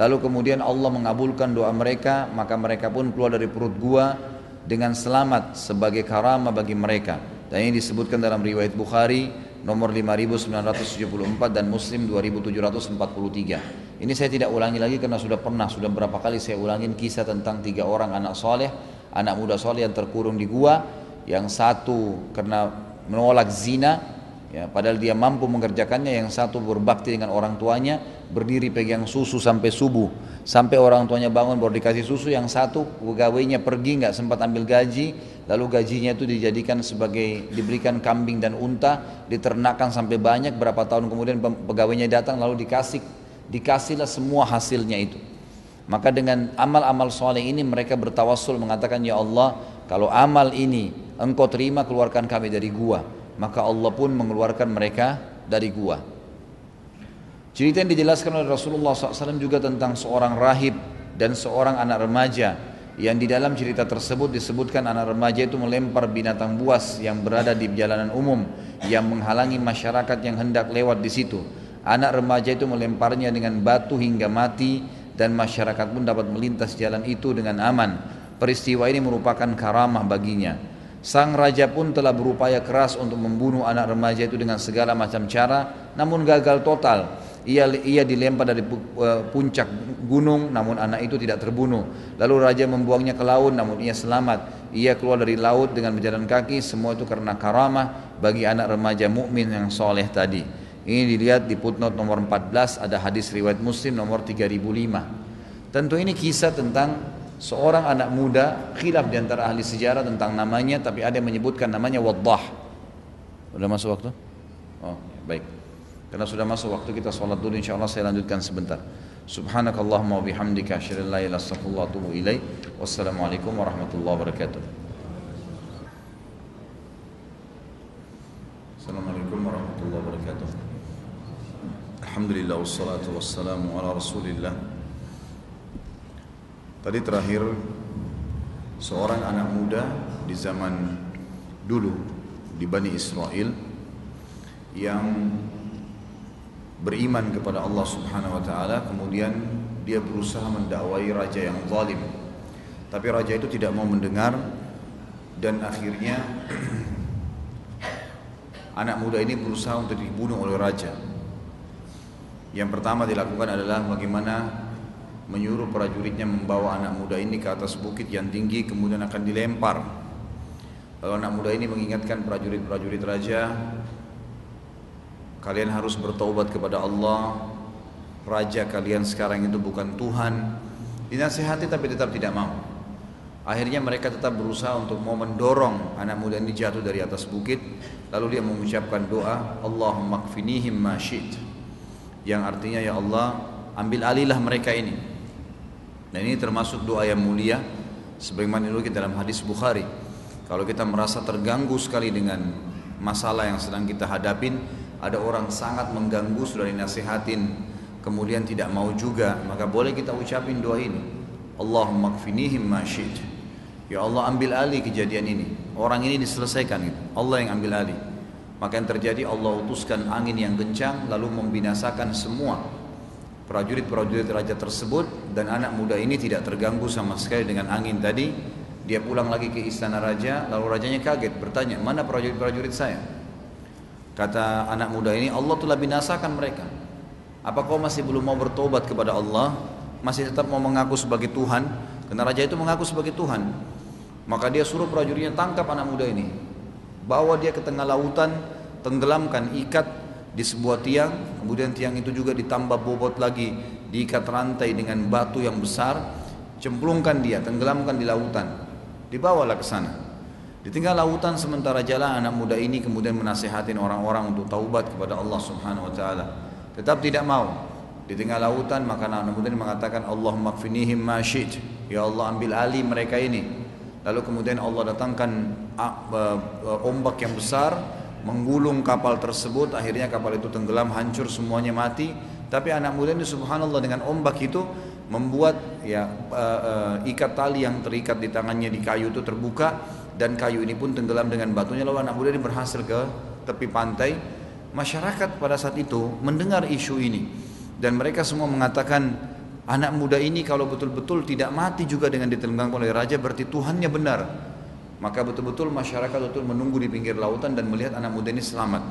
Lalu kemudian Allah mengabulkan doa mereka, maka mereka pun keluar dari perut gua dengan selamat sebagai karama bagi mereka. Dan ini disebutkan dalam riwayat Bukhari nomor 5974 dan Muslim 2743. Ini saya tidak ulangi lagi karena sudah pernah, sudah berapa kali saya ulangin kisah tentang tiga orang anak soleh anak muda soleh yang terkurung di gua yang satu karena menolak zina ya padahal dia mampu mengerjakannya yang satu berbakti dengan orang tuanya berdiri pegang susu sampai subuh. Sampai orang tuanya bangun baru dikasih susu yang satu pegawainya pergi nggak sempat ambil gaji. Lalu gajinya itu dijadikan sebagai diberikan kambing dan unta diternakan sampai banyak berapa tahun kemudian pegawainya datang lalu dikasih dikasihlah semua hasilnya itu. Maka dengan amal-amal soleh ini mereka bertawassul mengatakan ya Allah kalau amal ini engkau terima keluarkan kami dari gua. Maka Allah pun mengeluarkan mereka dari gua. Cerita yang dijelaskan oleh Rasulullah SAW juga tentang seorang rahib dan seorang anak remaja yang di dalam cerita tersebut disebutkan anak remaja itu melempar binatang buas yang berada di jalanan umum yang menghalangi masyarakat yang hendak lewat di situ. Anak remaja itu melemparnya dengan batu hingga mati dan masyarakat pun dapat melintas jalan itu dengan aman. Peristiwa ini merupakan karamah baginya. Sang raja pun telah berupaya keras untuk membunuh anak remaja itu dengan segala macam cara, namun gagal total. Ia, ia dilempar dari eh, puncak gunung, namun anak itu tidak terbunuh. Lalu raja membuangnya ke laut, namun ia selamat. Ia keluar dari laut dengan berjalan kaki, semua itu karena karamah bagi anak remaja mukmin yang soleh tadi. Ini dilihat di footnote nomor 14 ada hadis riwayat Muslim nomor 3005. Tentu ini kisah tentang seorang anak muda khilaf di antara ahli sejarah tentang namanya tapi ada yang menyebutkan namanya Waddah. Sudah masuk waktu? Oh, baik. Karena sudah masuk waktu kita sholat dulu insya Allah saya lanjutkan sebentar. Subhanakallahumma bihamdika asyhadu la ilaha illa astaghfiruka Wassalamualaikum warahmatullahi wabarakatuh. Assalamualaikum warahmatullahi wabarakatuh. Alhamdulillah wassalatu wassalamu ala rasulillah Tadi terakhir Seorang anak muda di zaman dulu Di Bani Israel Yang beriman kepada Allah subhanahu wa ta'ala Kemudian dia berusaha mendakwai raja yang zalim. Tapi raja itu tidak mau mendengar Dan akhirnya Anak muda ini berusaha untuk dibunuh oleh raja. Yang pertama dilakukan adalah bagaimana menyuruh prajuritnya membawa anak muda ini ke atas bukit yang tinggi kemudian akan dilempar. Lalu anak muda ini mengingatkan prajurit-prajurit raja, kalian harus bertobat kepada Allah. Raja kalian sekarang itu bukan Tuhan. Dinasihati tapi tetap tidak mau. Akhirnya mereka tetap berusaha untuk mau mendorong anak muda ini jatuh dari atas bukit. Lalu dia mengucapkan doa, Allahumma kfinihim ma yang artinya ya Allah ambil alihlah mereka ini dan ini termasuk doa yang mulia sebagaimana dulu kita dalam hadis Bukhari. Kalau kita merasa terganggu sekali dengan masalah yang sedang kita hadapin ada orang sangat mengganggu sudah dinasihatin kemudian tidak mau juga maka boleh kita ucapin doa ini. Allahumma kfinihim ma Ya Allah ambil alih kejadian ini. Orang ini diselesaikan gitu. Allah yang ambil alih. Maka yang terjadi Allah utuskan angin yang kencang lalu membinasakan semua prajurit-prajurit raja tersebut dan anak muda ini tidak terganggu sama sekali dengan angin tadi. Dia pulang lagi ke istana raja, lalu rajanya kaget bertanya, "Mana prajurit-prajurit saya?" Kata anak muda ini, "Allah telah binasakan mereka." Apa kau masih belum mau bertobat kepada Allah? Masih tetap mau mengaku sebagai Tuhan? Karena raja itu mengaku sebagai Tuhan. Maka dia suruh prajuritnya tangkap anak muda ini. Bawa dia ke tengah lautan, tenggelamkan, ikat di sebuah tiang. Kemudian tiang itu juga ditambah bobot lagi, diikat rantai dengan batu yang besar. Cemplungkan dia, tenggelamkan di lautan. Dibawalah ke sana. Di tengah lautan sementara jalan anak muda ini kemudian menasehatin orang-orang untuk taubat kepada Allah Subhanahu wa taala. Tetap tidak mau. Di tengah lautan maka anak muda ini mengatakan Allahumma kfinihim ma Ya Allah ambil alih mereka ini. Lalu kemudian Allah datangkan ombak yang besar menggulung kapal tersebut akhirnya kapal itu tenggelam hancur semuanya mati. Tapi anak muda ini subhanallah dengan ombak itu membuat ya uh, uh, ikat tali yang terikat di tangannya di kayu itu terbuka dan kayu ini pun tenggelam dengan batunya. Lalu anak muda ini berhasil ke tepi pantai. Masyarakat pada saat itu mendengar isu ini dan mereka semua mengatakan anak muda ini kalau betul-betul tidak mati juga dengan ditenggelamkan oleh raja berarti Tuhannya benar maka betul-betul masyarakat betul menunggu di pinggir lautan dan melihat anak muda ini selamat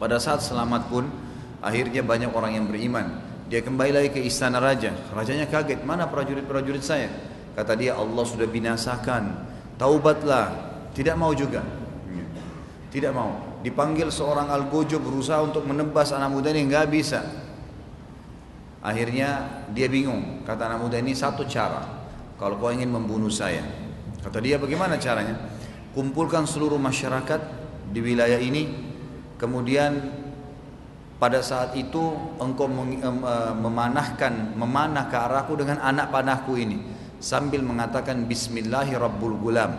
pada saat selamat pun akhirnya banyak orang yang beriman dia kembali lagi ke istana raja. Rajanya kaget, mana prajurit-prajurit saya? Kata dia, Allah sudah binasakan. Taubatlah. Tidak mau juga. Tidak mau. Dipanggil seorang algojo berusaha untuk menebas anak muda ini, nggak bisa. Akhirnya dia bingung. Kata anak muda ini satu cara. Kalau kau ingin membunuh saya. Kata dia bagaimana caranya? Kumpulkan seluruh masyarakat di wilayah ini. Kemudian pada saat itu engkau memanahkan memanah ke arahku dengan anak panahku ini sambil mengatakan Bismillahirrabbilgulam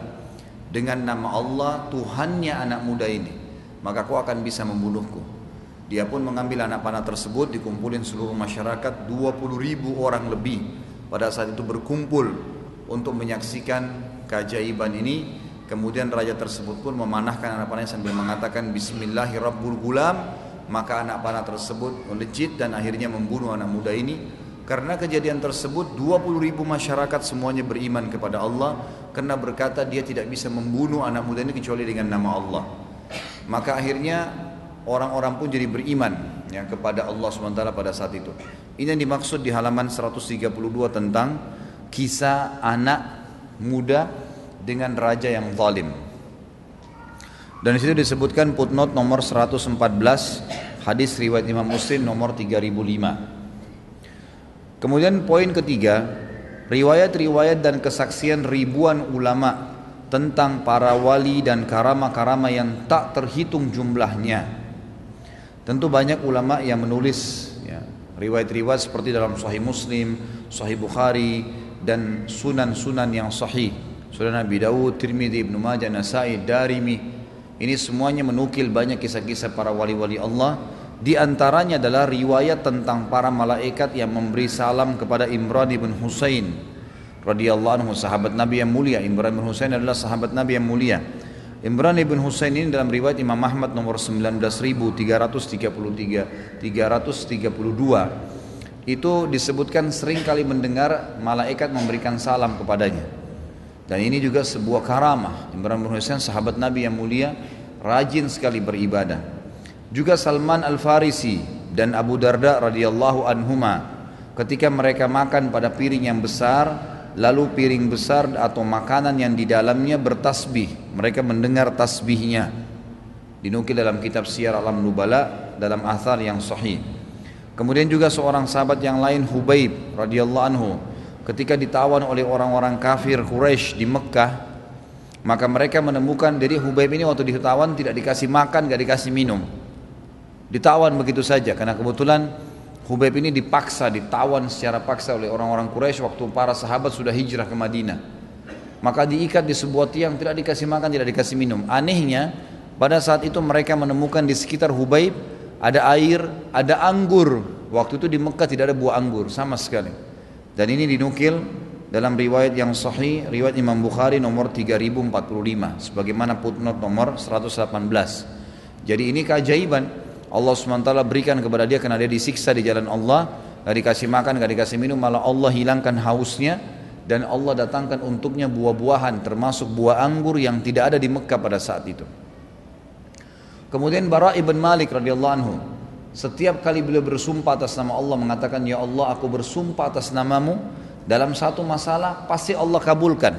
dengan nama Allah Tuhannya anak muda ini maka kau akan bisa membunuhku dia pun mengambil anak panah tersebut dikumpulin seluruh masyarakat 20 ribu orang lebih pada saat itu berkumpul untuk menyaksikan keajaiban ini kemudian raja tersebut pun memanahkan anak panahnya sambil mengatakan Bismillahirrabbilgulam maka anak panah tersebut melejit dan akhirnya membunuh anak muda ini. Karena kejadian tersebut 20 ribu masyarakat semuanya beriman kepada Allah karena berkata dia tidak bisa membunuh anak muda ini kecuali dengan nama Allah. Maka akhirnya orang-orang pun jadi beriman ya kepada Allah SWT pada saat itu. Ini yang dimaksud di halaman 132 tentang kisah anak muda dengan raja yang zalim dan di situ disebutkan footnote nomor 114 hadis riwayat Imam Muslim nomor 3005. Kemudian poin ketiga, riwayat-riwayat dan kesaksian ribuan ulama tentang para wali dan karama-karama yang tak terhitung jumlahnya. Tentu banyak ulama yang menulis ya, riwayat-riwayat seperti dalam Sahih Muslim, Sahih Bukhari dan sunan-sunan yang sahih. Sunan Nabi Dawud, Tirmidzi, Ibnu Majah, Nasai, Darimi, ini semuanya menukil banyak kisah-kisah para wali-wali Allah. Di antaranya adalah riwayat tentang para malaikat yang memberi salam kepada Imran bin Husain radhiyallahu anhu sahabat Nabi yang mulia. Imran bin Husain adalah sahabat Nabi yang mulia. Imran bin Husain ini dalam riwayat Imam Ahmad nomor 19333 332 itu disebutkan sering kali mendengar malaikat memberikan salam kepadanya. Dan ini juga sebuah karamah. Imran bin Husain sahabat Nabi yang mulia, rajin sekali beribadah. Juga Salman Al-Farisi dan Abu Darda radhiyallahu anhuma ketika mereka makan pada piring yang besar, lalu piring besar atau makanan yang di dalamnya bertasbih, mereka mendengar tasbihnya. Dinukil dalam kitab Syiar Alam Nubala dalam athar yang sahih. Kemudian juga seorang sahabat yang lain Hubaib radhiyallahu anhu ketika ditawan oleh orang-orang kafir Quraisy di Mekah maka mereka menemukan jadi Hubaib ini waktu ditawan tidak dikasih makan, gak dikasih minum. Ditawan begitu saja karena kebetulan Hubaib ini dipaksa, ditawan secara paksa oleh orang-orang Quraisy waktu para sahabat sudah hijrah ke Madinah. Maka diikat di sebuah tiang tidak dikasih makan, tidak dikasih minum. Anehnya pada saat itu mereka menemukan di sekitar Hubaib ada air, ada anggur. Waktu itu di Mekah tidak ada buah anggur sama sekali. Dan ini dinukil dalam riwayat yang sahih, riwayat Imam Bukhari nomor 3045 sebagaimana footnote nomor 118. Jadi ini keajaiban Allah SWT berikan kepada dia karena dia disiksa di jalan Allah, gak dikasih makan, gak dikasih minum, malah Allah hilangkan hausnya dan Allah datangkan untuknya buah-buahan termasuk buah anggur yang tidak ada di Mekah pada saat itu. Kemudian Bara ibn Malik radhiyallahu anhu Setiap kali beliau bersumpah atas nama Allah mengatakan ya Allah aku bersumpah atas namamu dalam satu masalah pasti Allah kabulkan.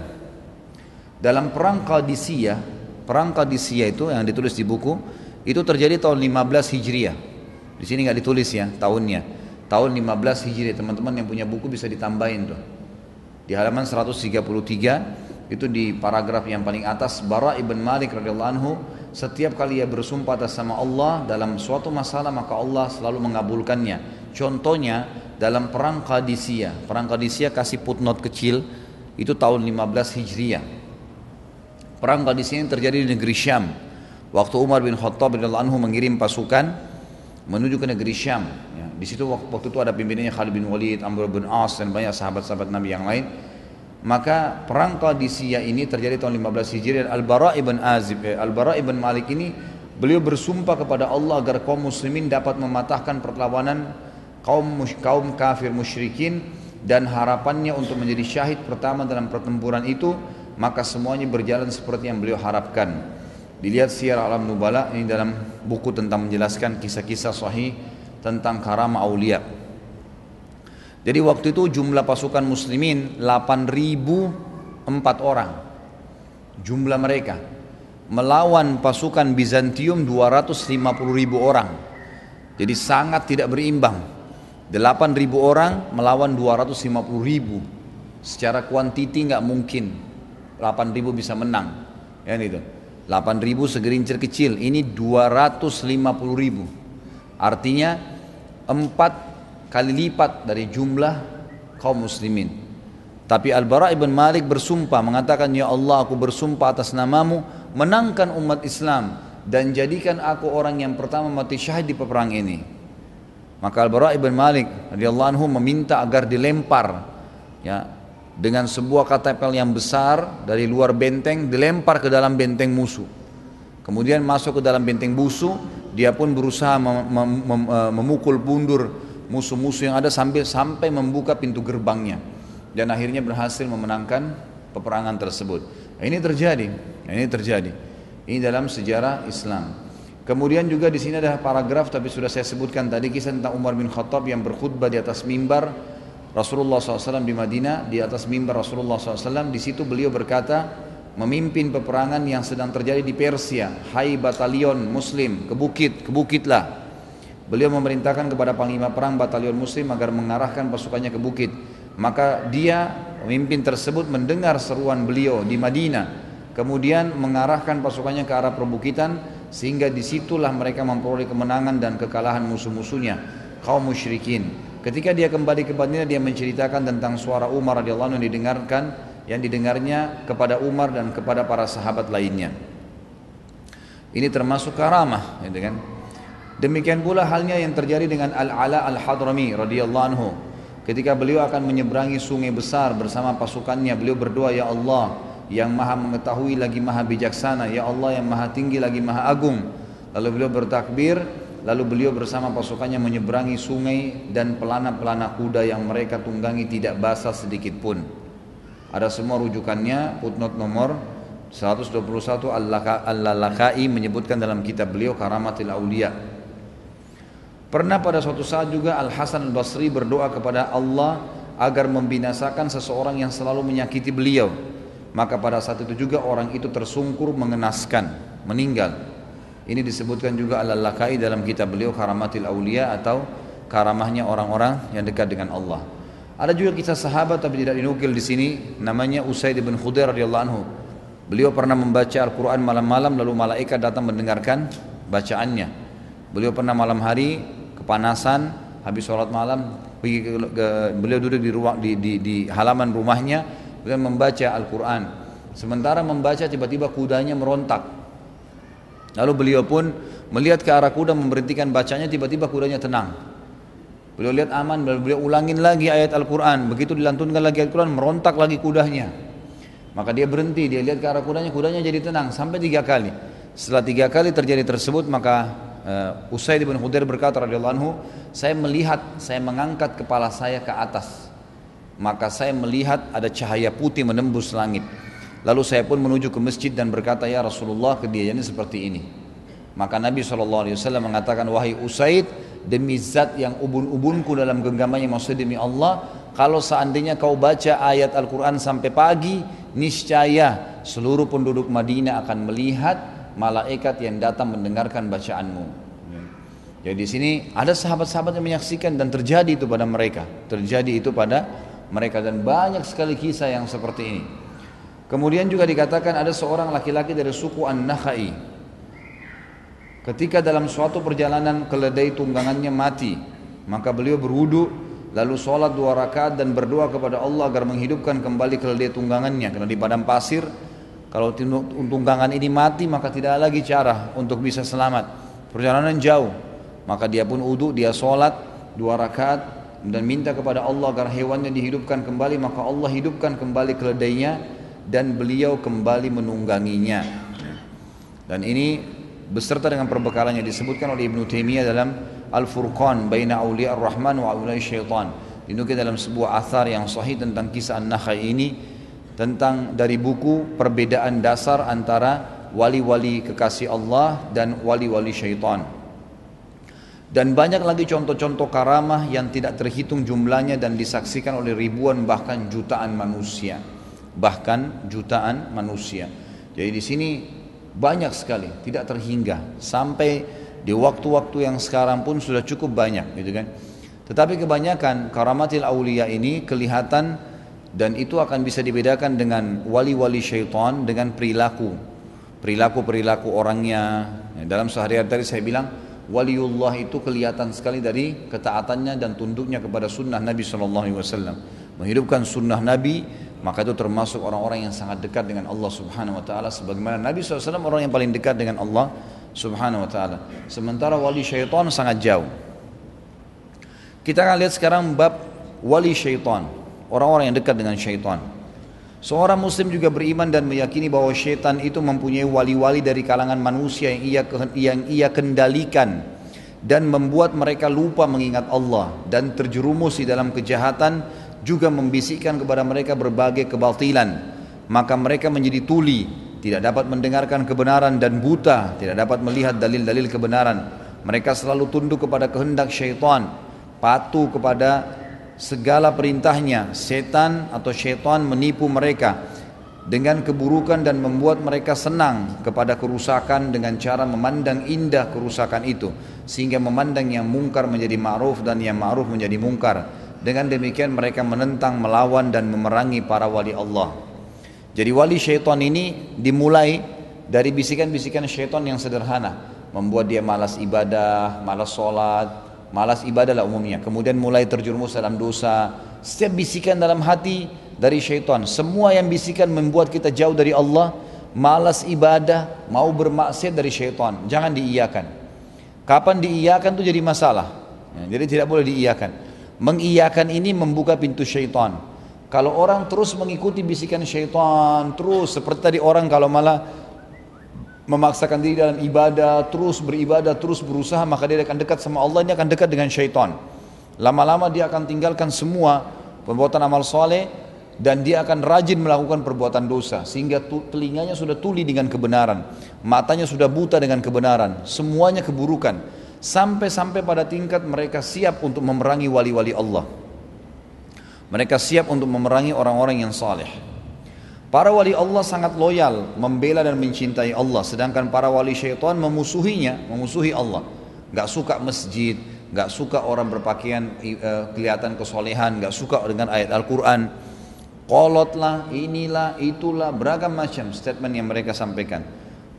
Dalam perang Qadisiyah, perang Qadisiyah itu yang ditulis di buku itu terjadi tahun 15 Hijriah. Di sini nggak ditulis ya tahunnya. Tahun 15 Hijriah teman-teman yang punya buku bisa ditambahin tuh. Di halaman 133 itu di paragraf yang paling atas Bara ibn Malik radhiyallahu anhu setiap kali ia bersumpah atas nama Allah dalam suatu masalah maka Allah selalu mengabulkannya. Contohnya dalam perang Qadisiyah. Perang Qadisiyah kasih footnote kecil itu tahun 15 Hijriah. Perang Qadisiyah yang terjadi di negeri Syam. Waktu Umar bin Khattab radhiyallahu anhu mengirim pasukan menuju ke negeri Syam. Ya, di situ waktu itu ada pimpinannya Khalid bin Walid, Amr bin As dan banyak sahabat-sahabat Nabi yang lain maka perang Qadisiyah ini terjadi tahun 15 Hijriah dan Al-Bara ibn Azib, eh, Al-Bara ibn Malik ini beliau bersumpah kepada Allah agar kaum muslimin dapat mematahkan perlawanan kaum kaum kafir musyrikin dan harapannya untuk menjadi syahid pertama dalam pertempuran itu maka semuanya berjalan seperti yang beliau harapkan. Dilihat Syiar Alam Nubala ini dalam buku tentang menjelaskan kisah-kisah sahih tentang karamah aulia. Jadi waktu itu jumlah pasukan muslimin 8.004 orang. Jumlah mereka melawan pasukan Bizantium 250.000 orang. Jadi sangat tidak berimbang. 8.000 orang melawan 250.000. Secara kuantiti nggak mungkin 8.000 bisa menang. Ya itu. 8.000 segerincir kecil, ini 250.000. Artinya 4 kali lipat dari jumlah kaum muslimin. Tapi Al-Bara ibn Malik bersumpah mengatakan ya Allah aku bersumpah atas namamu menangkan umat Islam dan jadikan aku orang yang pertama mati syahid di peperang ini. Maka Al-Bara ibn Malik radhiyallahu anhu meminta agar dilempar ya dengan sebuah katapel yang besar dari luar benteng dilempar ke dalam benteng musuh. Kemudian masuk ke dalam benteng musuh, dia pun berusaha mem mem mem eh, memukul bundur musuh-musuh yang ada sambil sampai membuka pintu gerbangnya dan akhirnya berhasil memenangkan peperangan tersebut. Ini terjadi, ini terjadi. Ini dalam sejarah Islam. Kemudian juga di sini ada paragraf tapi sudah saya sebutkan tadi kisah tentang Umar bin Khattab yang berkhutbah di atas mimbar Rasulullah SAW di Madinah di atas mimbar Rasulullah SAW di situ beliau berkata memimpin peperangan yang sedang terjadi di Persia Hai batalion muslim ke bukit ke bukitlah Beliau memerintahkan kepada panglima perang batalion muslim agar mengarahkan pasukannya ke bukit. Maka dia, pemimpin tersebut mendengar seruan beliau di Madinah. Kemudian mengarahkan pasukannya ke arah perbukitan sehingga di situlah mereka memperoleh kemenangan dan kekalahan musuh-musuhnya kaum musyrikin. Ketika dia kembali ke Madinah dia menceritakan tentang suara Umar radhiyallahu anhu yang didengarkan yang didengarnya kepada Umar dan kepada para sahabat lainnya. Ini termasuk karamah, gitu kan? Demikian pula halnya yang terjadi dengan Al-Ala Al-Hadrami radhiyallahu anhu. Ketika beliau akan menyeberangi sungai besar bersama pasukannya, beliau berdoa, "Ya Allah, yang Maha mengetahui lagi Maha bijaksana, ya Allah yang Maha tinggi lagi Maha agung." Lalu beliau bertakbir, lalu beliau bersama pasukannya menyeberangi sungai dan pelana-pelana kuda yang mereka tunggangi tidak basah sedikit pun. Ada semua rujukannya, footnote nomor 121 Al-Lalakai menyebutkan dalam kitab beliau Karamatil Aulia Pernah pada suatu saat juga Al Hasan Basri berdoa kepada Allah agar membinasakan seseorang yang selalu menyakiti beliau. Maka pada saat itu juga orang itu tersungkur mengenaskan, meninggal. Ini disebutkan juga Al-Lakai dalam kitab beliau Karamatil Aulia atau karamahnya orang-orang yang dekat dengan Allah. Ada juga kisah sahabat tapi tidak dinukil di sini namanya Usaid bin Khudair radhiyallahu anhu. Beliau pernah membaca Al-Qur'an malam-malam lalu malaikat datang mendengarkan bacaannya. Beliau pernah malam hari kepanasan habis sholat malam pergi ke, ke, beliau duduk di ruang di, di, di halaman rumahnya beliau membaca Al-Quran. Sementara membaca tiba-tiba kudanya merontak. Lalu beliau pun melihat ke arah kuda memberhentikan bacanya tiba-tiba kudanya tenang. Beliau lihat aman beliau ulangin lagi ayat Al-Quran. Begitu dilantunkan lagi Al-Quran merontak lagi kudanya. Maka dia berhenti dia lihat ke arah kudanya kudanya jadi tenang sampai tiga kali. Setelah tiga kali terjadi tersebut maka uh, Usaid bin Khudair berkata radhiyallahu anhu, saya melihat saya mengangkat kepala saya ke atas. Maka saya melihat ada cahaya putih menembus langit. Lalu saya pun menuju ke masjid dan berkata, "Ya Rasulullah, kejadiannya seperti ini." Maka Nabi SAW mengatakan, "Wahai Usaid, demi zat yang ubun-ubunku dalam genggamannya maksudnya demi Allah kalau seandainya kau baca ayat Al-Quran sampai pagi niscaya seluruh penduduk Madinah akan melihat malaikat yang datang mendengarkan bacaanmu. Jadi di sini ada sahabat-sahabat yang menyaksikan dan terjadi itu pada mereka. Terjadi itu pada mereka dan banyak sekali kisah yang seperti ini. Kemudian juga dikatakan ada seorang laki-laki dari suku An-Nakhai. Ketika dalam suatu perjalanan keledai tunggangannya mati, maka beliau berwudu lalu sholat dua rakaat dan berdoa kepada Allah agar menghidupkan kembali keledai tunggangannya. Karena di padang pasir kalau tunggangan ini mati maka tidak lagi cara untuk bisa selamat. Perjalanan jauh. Maka dia pun wudu dia sholat dua rakaat dan minta kepada Allah agar hewannya dihidupkan kembali. Maka Allah hidupkan kembali keledainya dan beliau kembali menungganginya. Dan ini beserta dengan perbekalannya disebutkan oleh Ibnu Taimiyah dalam Al-Furqan baina auliya ar-Rahman wa auliya syaitan. Dinukil dalam sebuah athar yang sahih tentang kisah An-Nakhai ini tentang dari buku perbedaan dasar antara wali-wali kekasih Allah dan wali-wali syaitan. Dan banyak lagi contoh-contoh karamah yang tidak terhitung jumlahnya dan disaksikan oleh ribuan bahkan jutaan manusia. Bahkan jutaan manusia. Jadi di sini banyak sekali, tidak terhingga. Sampai di waktu-waktu yang sekarang pun sudah cukup banyak gitu kan. Tetapi kebanyakan karamatil aulia ini kelihatan dan itu akan bisa dibedakan dengan wali-wali syaitan dengan perilaku. Perilaku-perilaku orangnya. Dalam sehari-hari tadi saya bilang waliullah itu kelihatan sekali dari ketaatannya dan tunduknya kepada sunnah Nabi SAW. Menghidupkan sunnah Nabi maka itu termasuk orang-orang yang sangat dekat dengan Allah Subhanahu wa taala sebagaimana Nabi SAW orang yang paling dekat dengan Allah Subhanahu wa taala. Sementara wali syaitan sangat jauh. Kita akan lihat sekarang bab wali syaitan, orang-orang yang dekat dengan syaitan. Seorang muslim juga beriman dan meyakini bahwa syaitan itu mempunyai wali-wali dari kalangan manusia yang ia yang ia kendalikan dan membuat mereka lupa mengingat Allah dan terjerumus di dalam kejahatan juga membisikkan kepada mereka berbagai kebatilan maka mereka menjadi tuli tidak dapat mendengarkan kebenaran dan buta tidak dapat melihat dalil-dalil kebenaran mereka selalu tunduk kepada kehendak syaitan patuh kepada segala perintahnya setan atau syaitan menipu mereka dengan keburukan dan membuat mereka senang kepada kerusakan dengan cara memandang indah kerusakan itu sehingga memandang yang mungkar menjadi ma'ruf dan yang ma'ruf menjadi mungkar dengan demikian mereka menentang, melawan dan memerangi para wali Allah. Jadi wali syaitan ini dimulai dari bisikan-bisikan syaitan yang sederhana. Membuat dia malas ibadah, malas sholat, malas ibadah lah umumnya. Kemudian mulai terjerumus dalam dosa. Setiap bisikan dalam hati dari syaitan. Semua yang bisikan membuat kita jauh dari Allah. Malas ibadah, mau bermaksiat dari syaitan. Jangan diiyakan. Kapan diiyakan itu jadi masalah. Ya, jadi tidak boleh diiyakan. Mengiyakan ini membuka pintu syaitan. Kalau orang terus mengikuti bisikan syaitan, terus seperti tadi orang kalau malah memaksakan diri dalam ibadah, terus beribadah, terus berusaha, maka dia akan dekat sama Allah, ini akan dekat dengan syaitan. Lama-lama dia akan tinggalkan semua perbuatan amal soleh dan dia akan rajin melakukan perbuatan dosa sehingga telinganya sudah tuli dengan kebenaran, matanya sudah buta dengan kebenaran, semuanya keburukan sampai-sampai pada tingkat mereka siap untuk memerangi wali-wali Allah. Mereka siap untuk memerangi orang-orang yang saleh. Para wali Allah sangat loyal, membela dan mencintai Allah, sedangkan para wali syaitan memusuhinya, memusuhi Allah. Gak suka masjid, gak suka orang berpakaian uh, kelihatan kesolehan, gak suka dengan ayat Al-Quran. Kolotlah, inilah, itulah, beragam macam statement yang mereka sampaikan.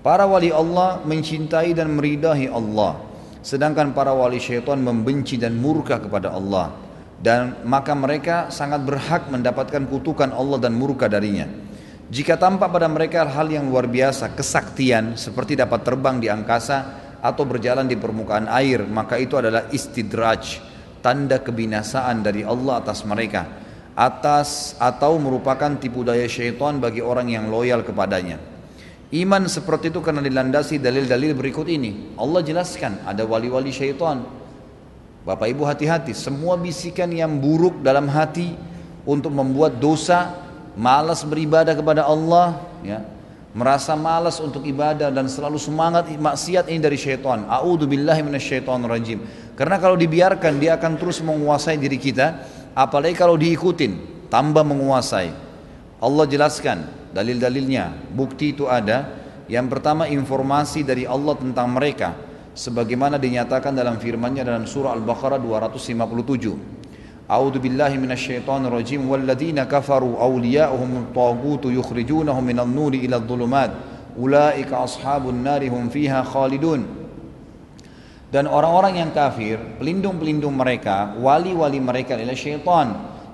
Para wali Allah mencintai dan meridahi Allah. Sedangkan para wali syaitan membenci dan murka kepada Allah dan maka mereka sangat berhak mendapatkan kutukan Allah dan murka darinya. Jika tampak pada mereka hal yang luar biasa, kesaktian seperti dapat terbang di angkasa atau berjalan di permukaan air, maka itu adalah istidraj, tanda kebinasaan dari Allah atas mereka, atas atau merupakan tipu daya syaitan bagi orang yang loyal kepadanya. Iman seperti itu karena dilandasi dalil-dalil berikut ini. Allah jelaskan ada wali-wali syaitan. Bapak Ibu hati-hati, semua bisikan yang buruk dalam hati untuk membuat dosa, malas beribadah kepada Allah, ya. merasa malas untuk ibadah dan selalu semangat maksiat ini dari syaitan. Rajim. Karena kalau dibiarkan dia akan terus menguasai diri kita, apalagi kalau diikutin, tambah menguasai. Allah jelaskan dalil-dalilnya, bukti itu ada. Yang pertama informasi dari Allah tentang mereka sebagaimana dinyatakan dalam firman-Nya dalam surah Al-Baqarah 257. A'udzu billahi minasyaitonir rajim. Walladzina kafaru awliya'uhum at yukhrijunahum minan nuri ila dhulumat ulaika ashabun nari hum fiha khalidun. Dan orang-orang yang kafir pelindung-pelindung mereka wali-wali mereka adalah syaitan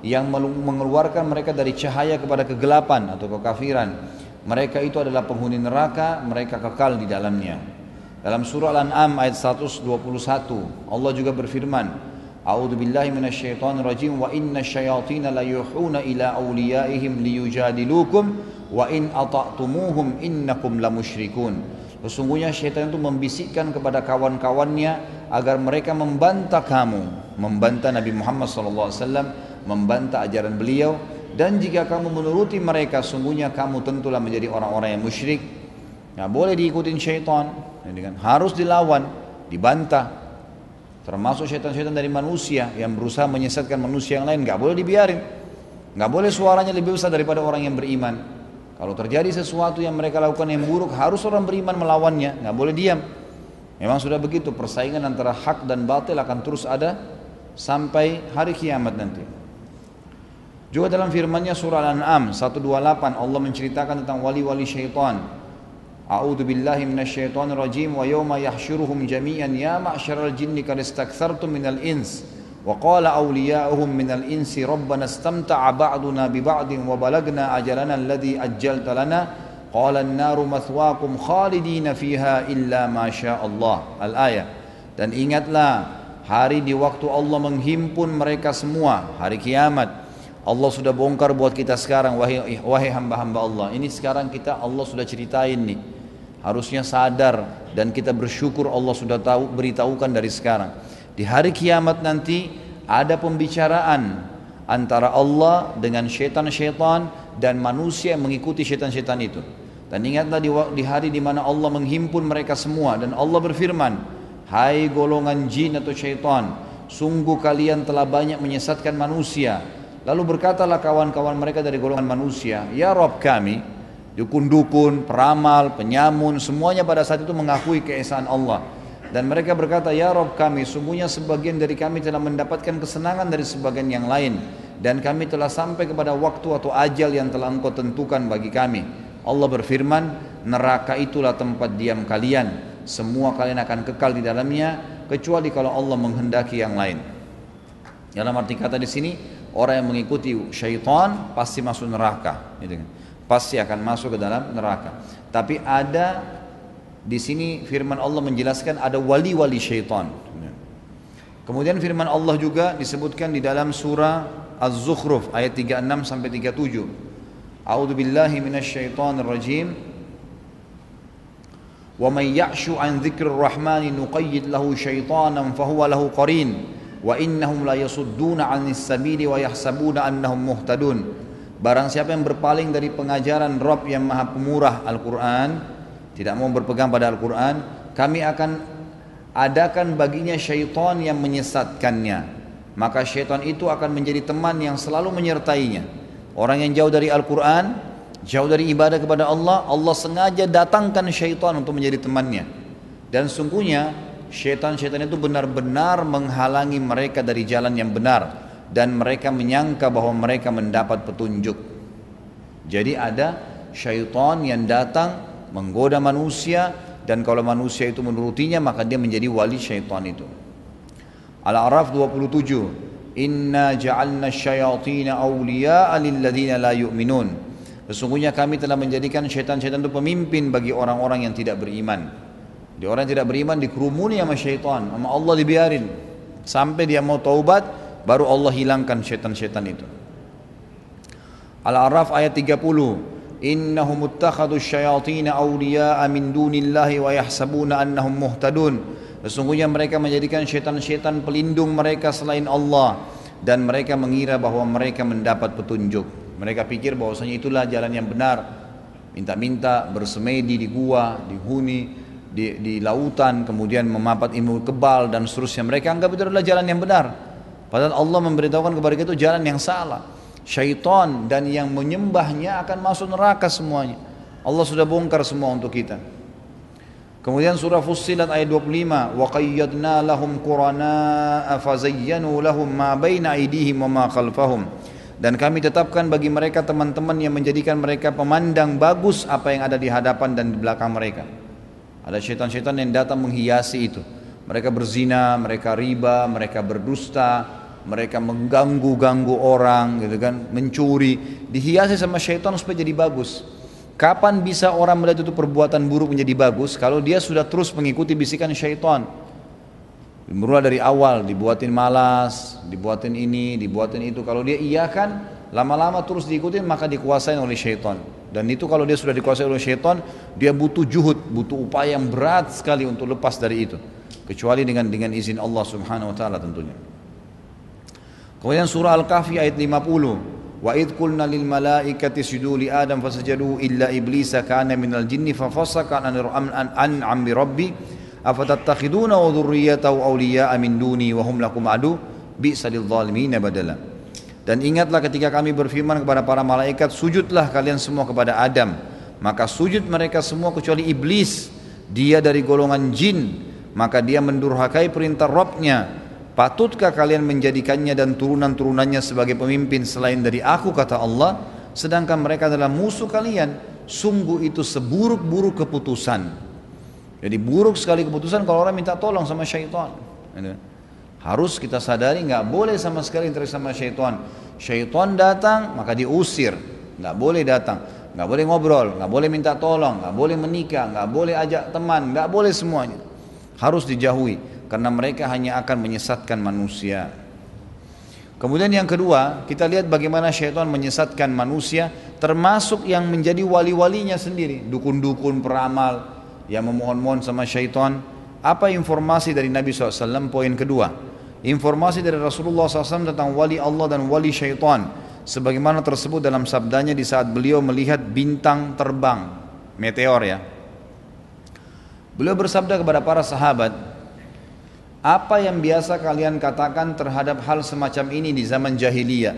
yang mengeluarkan mereka dari cahaya kepada kegelapan atau kekafiran. Mereka itu adalah penghuni neraka mereka kekal di dalamnya. Dalam surah Al-An'am ayat 121 Allah juga berfirman A'udzu billahi minasyaitonir rajim. Wa inna syayatin la yuhuna ila awliyaihim liyujadilukum. Wa in ata'tumuhum innakum lamusyrikun. Sesungguhnya syaitan itu membisikkan kepada kawan-kawannya agar mereka membantah kamu, membantah Nabi Muhammad sallallahu alaihi wasallam, membantah ajaran beliau. Dan jika kamu menuruti mereka sungguhnya kamu tentulah menjadi orang-orang yang musyrik. Enggak boleh diikutin syaitan, harus dilawan, dibantah, termasuk syaitan-syaitan dari manusia yang berusaha menyesatkan manusia yang lain nggak boleh dibiarin. Nggak boleh suaranya lebih besar daripada orang yang beriman. Kalau terjadi sesuatu yang mereka lakukan yang buruk harus orang beriman melawannya nggak boleh diam. Memang sudah begitu persaingan antara hak dan batil akan terus ada sampai hari kiamat nanti. Juga dalam firman-Nya surah Al-An'am 128 Allah menceritakan tentang wali-wali syaitan A'udzu billahi minasyaitonir rajim wa yauma yahsyuruhum jami'an ya ma'syaral jinni qad istakthartum minal ins wa qala awliya'uhum minal insi rabbana istamta'a ba'duna bi ba'din wa balagna ajalana alladhi ajjalta lana qala an-naru mathwaakum khalidina fiha illa ma Allah al-ayah dan ingatlah hari di waktu Allah menghimpun mereka semua hari kiamat Allah sudah bongkar buat kita sekarang wahai wahai hamba-hamba Allah. Ini sekarang kita Allah sudah ceritain nih harusnya sadar dan kita bersyukur Allah sudah tahu beritahukan dari sekarang. Di hari kiamat nanti ada pembicaraan antara Allah dengan syaitan-syaitan dan manusia yang mengikuti syaitan-syaitan itu. Dan ingatlah di, di hari di mana Allah menghimpun mereka semua dan Allah berfirman, Hai golongan jin atau syaitan, sungguh kalian telah banyak menyesatkan manusia. Lalu berkatalah kawan-kawan mereka dari golongan manusia, Ya Rob kami, Dukun-dukun, peramal, penyamun, semuanya pada saat itu mengakui keesaan Allah. Dan mereka berkata, Ya Rob kami, sungguhnya sebagian dari kami telah mendapatkan kesenangan dari sebagian yang lain. Dan kami telah sampai kepada waktu atau ajal yang telah engkau tentukan bagi kami. Allah berfirman, neraka itulah tempat diam kalian. Semua kalian akan kekal di dalamnya, kecuali kalau Allah menghendaki yang lain. Dalam arti kata di sini, orang yang mengikuti syaitan pasti masuk neraka. Gitu kan pasti akan masuk ke dalam neraka. Tapi ada di sini firman Allah menjelaskan ada wali-wali syaitan. Kemudian firman Allah juga disebutkan di dalam surah Az-Zukhruf ayat 36 sampai 37. A'udzu billahi minasyaitonir rajim. Wa may ya'shu an dzikrir rahmani nuqayyid lahu syaitanan fahuwa lahu qarin wa innahum la yasudduna 'anis sabili wa yahsabuna annahum muhtadun. Barang siapa yang berpaling dari pengajaran Rob yang maha pemurah Al-Quran Tidak mau berpegang pada Al-Quran Kami akan adakan baginya syaitan yang menyesatkannya. Maka syaitan itu akan menjadi teman yang selalu menyertainya. Orang yang jauh dari Al-Quran Jauh dari ibadah kepada Allah Allah sengaja datangkan syaitan untuk menjadi temannya. Dan sungguhnya syaitan-syaitan itu benar-benar menghalangi mereka dari jalan yang benar dan mereka menyangka bahwa mereka mendapat petunjuk. Jadi ada syaitan yang datang menggoda manusia dan kalau manusia itu menurutinya maka dia menjadi wali syaitan itu. Al-A'raf 27 Inna ja'alna syayatina awliya'a lilladina la yu'minun Sesungguhnya kami telah menjadikan syaitan-syaitan itu pemimpin bagi orang-orang yang tidak beriman Di orang yang tidak beriman dikerumuni sama syaitan Sama Allah dibiarin Sampai dia mau taubat baru Allah hilangkan syaitan-syaitan itu Al-A'raf ayat 30 Innahum muttakhadhu syayatina awliya'a min dunillahi wa yahsabuna annahum muhtadun Sesungguhnya mereka menjadikan syaitan-syaitan pelindung mereka selain Allah dan mereka mengira bahwa mereka mendapat petunjuk. Mereka pikir bahwasanya itulah jalan yang benar. minta-minta bersemedi di gua, di huni, di, di lautan, kemudian memapat ilmu kebal dan seterusnya. Mereka anggap itu adalah jalan yang benar. Padahal Allah memberitahukan kepada kita itu jalan yang salah. Syaitan dan yang menyembahnya akan masuk neraka semuanya. Allah sudah bongkar semua untuk kita. Kemudian surah Fussilat ayat 25, wa qayyadna lahum qurana fazayyanu lahum ma baina aydihim wa ma khalfahum. Dan kami tetapkan bagi mereka teman-teman yang menjadikan mereka pemandang bagus apa yang ada di hadapan dan di belakang mereka. Ada syaitan-syaitan yang datang menghiasi itu. Mereka berzina, mereka riba, mereka berdusta, mereka mengganggu-ganggu orang gitu kan, mencuri, dihiasi sama syaitan supaya jadi bagus. Kapan bisa orang melihat itu perbuatan buruk menjadi bagus? Kalau dia sudah terus mengikuti bisikan syaitan. Mulai dari awal dibuatin malas, dibuatin ini, dibuatin itu. Kalau dia iya kan, lama-lama terus diikuti maka dikuasai oleh syaitan. Dan itu kalau dia sudah dikuasai oleh syaitan, dia butuh juhud, butuh upaya yang berat sekali untuk lepas dari itu. Kecuali dengan dengan izin Allah Subhanahu wa taala tentunya. Kemudian surah Al-Kahfi ayat 50. Wa id qulna lil malaikati sujudu li Adam fasajadu illa iblisa kana minal jinni fafasaka an an amri rabbi. Afatattakhiduna wa dhurriyyatahu awliya'a min duni wa hum lakum adu. Bi'sa lil zalimin badala. Dan ingatlah ketika kami berfirman kepada para malaikat sujudlah kalian semua kepada Adam. Maka sujud mereka semua kecuali iblis. Dia dari golongan jin. Maka dia mendurhakai perintah Rabbnya Patutkah kalian menjadikannya dan turunan-turunannya sebagai pemimpin selain dari aku kata Allah? Sedangkan mereka adalah musuh kalian. Sungguh itu seburuk-buruk keputusan. Jadi buruk sekali keputusan kalau orang minta tolong sama syaitan. Harus kita sadari nggak boleh sama sekali interest sama syaitan. Syaitan datang maka diusir. Nggak boleh datang. Nggak boleh ngobrol nggak boleh minta tolong nggak boleh menikah nggak boleh ajak teman nggak boleh semuanya. Harus dijauhi karena mereka hanya akan menyesatkan manusia. Kemudian yang kedua, kita lihat bagaimana syaitan menyesatkan manusia termasuk yang menjadi wali-walinya sendiri, dukun-dukun peramal yang memohon-mohon sama syaitan. Apa informasi dari Nabi SAW? Poin kedua, informasi dari Rasulullah SAW tentang wali Allah dan wali syaitan. Sebagaimana tersebut dalam sabdanya di saat beliau melihat bintang terbang, meteor ya. Beliau bersabda kepada para sahabat, apa yang biasa kalian katakan terhadap hal semacam ini di zaman jahiliyah?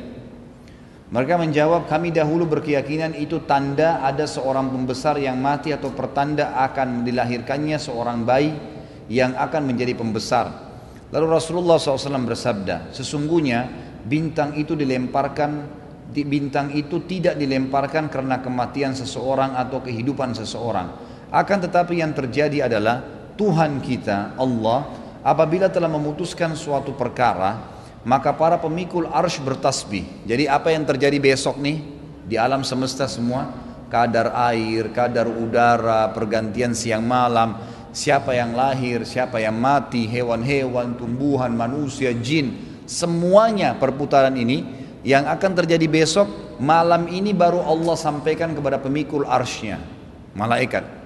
Mereka menjawab, kami dahulu berkeyakinan itu tanda ada seorang pembesar yang mati atau pertanda akan dilahirkannya seorang bayi yang akan menjadi pembesar. Lalu Rasulullah SAW bersabda, sesungguhnya bintang itu dilemparkan, bintang itu tidak dilemparkan karena kematian seseorang atau kehidupan seseorang. Akan tetapi yang terjadi adalah Tuhan kita, Allah, apabila telah memutuskan suatu perkara maka para pemikul arsh bertasbih. Jadi apa yang terjadi besok nih? Di alam semesta semua kadar air, kadar udara, pergantian siang malam siapa yang lahir, siapa yang mati hewan-hewan, tumbuhan, manusia, jin semuanya perputaran ini yang akan terjadi besok malam ini baru Allah sampaikan kepada pemikul arshnya malaikat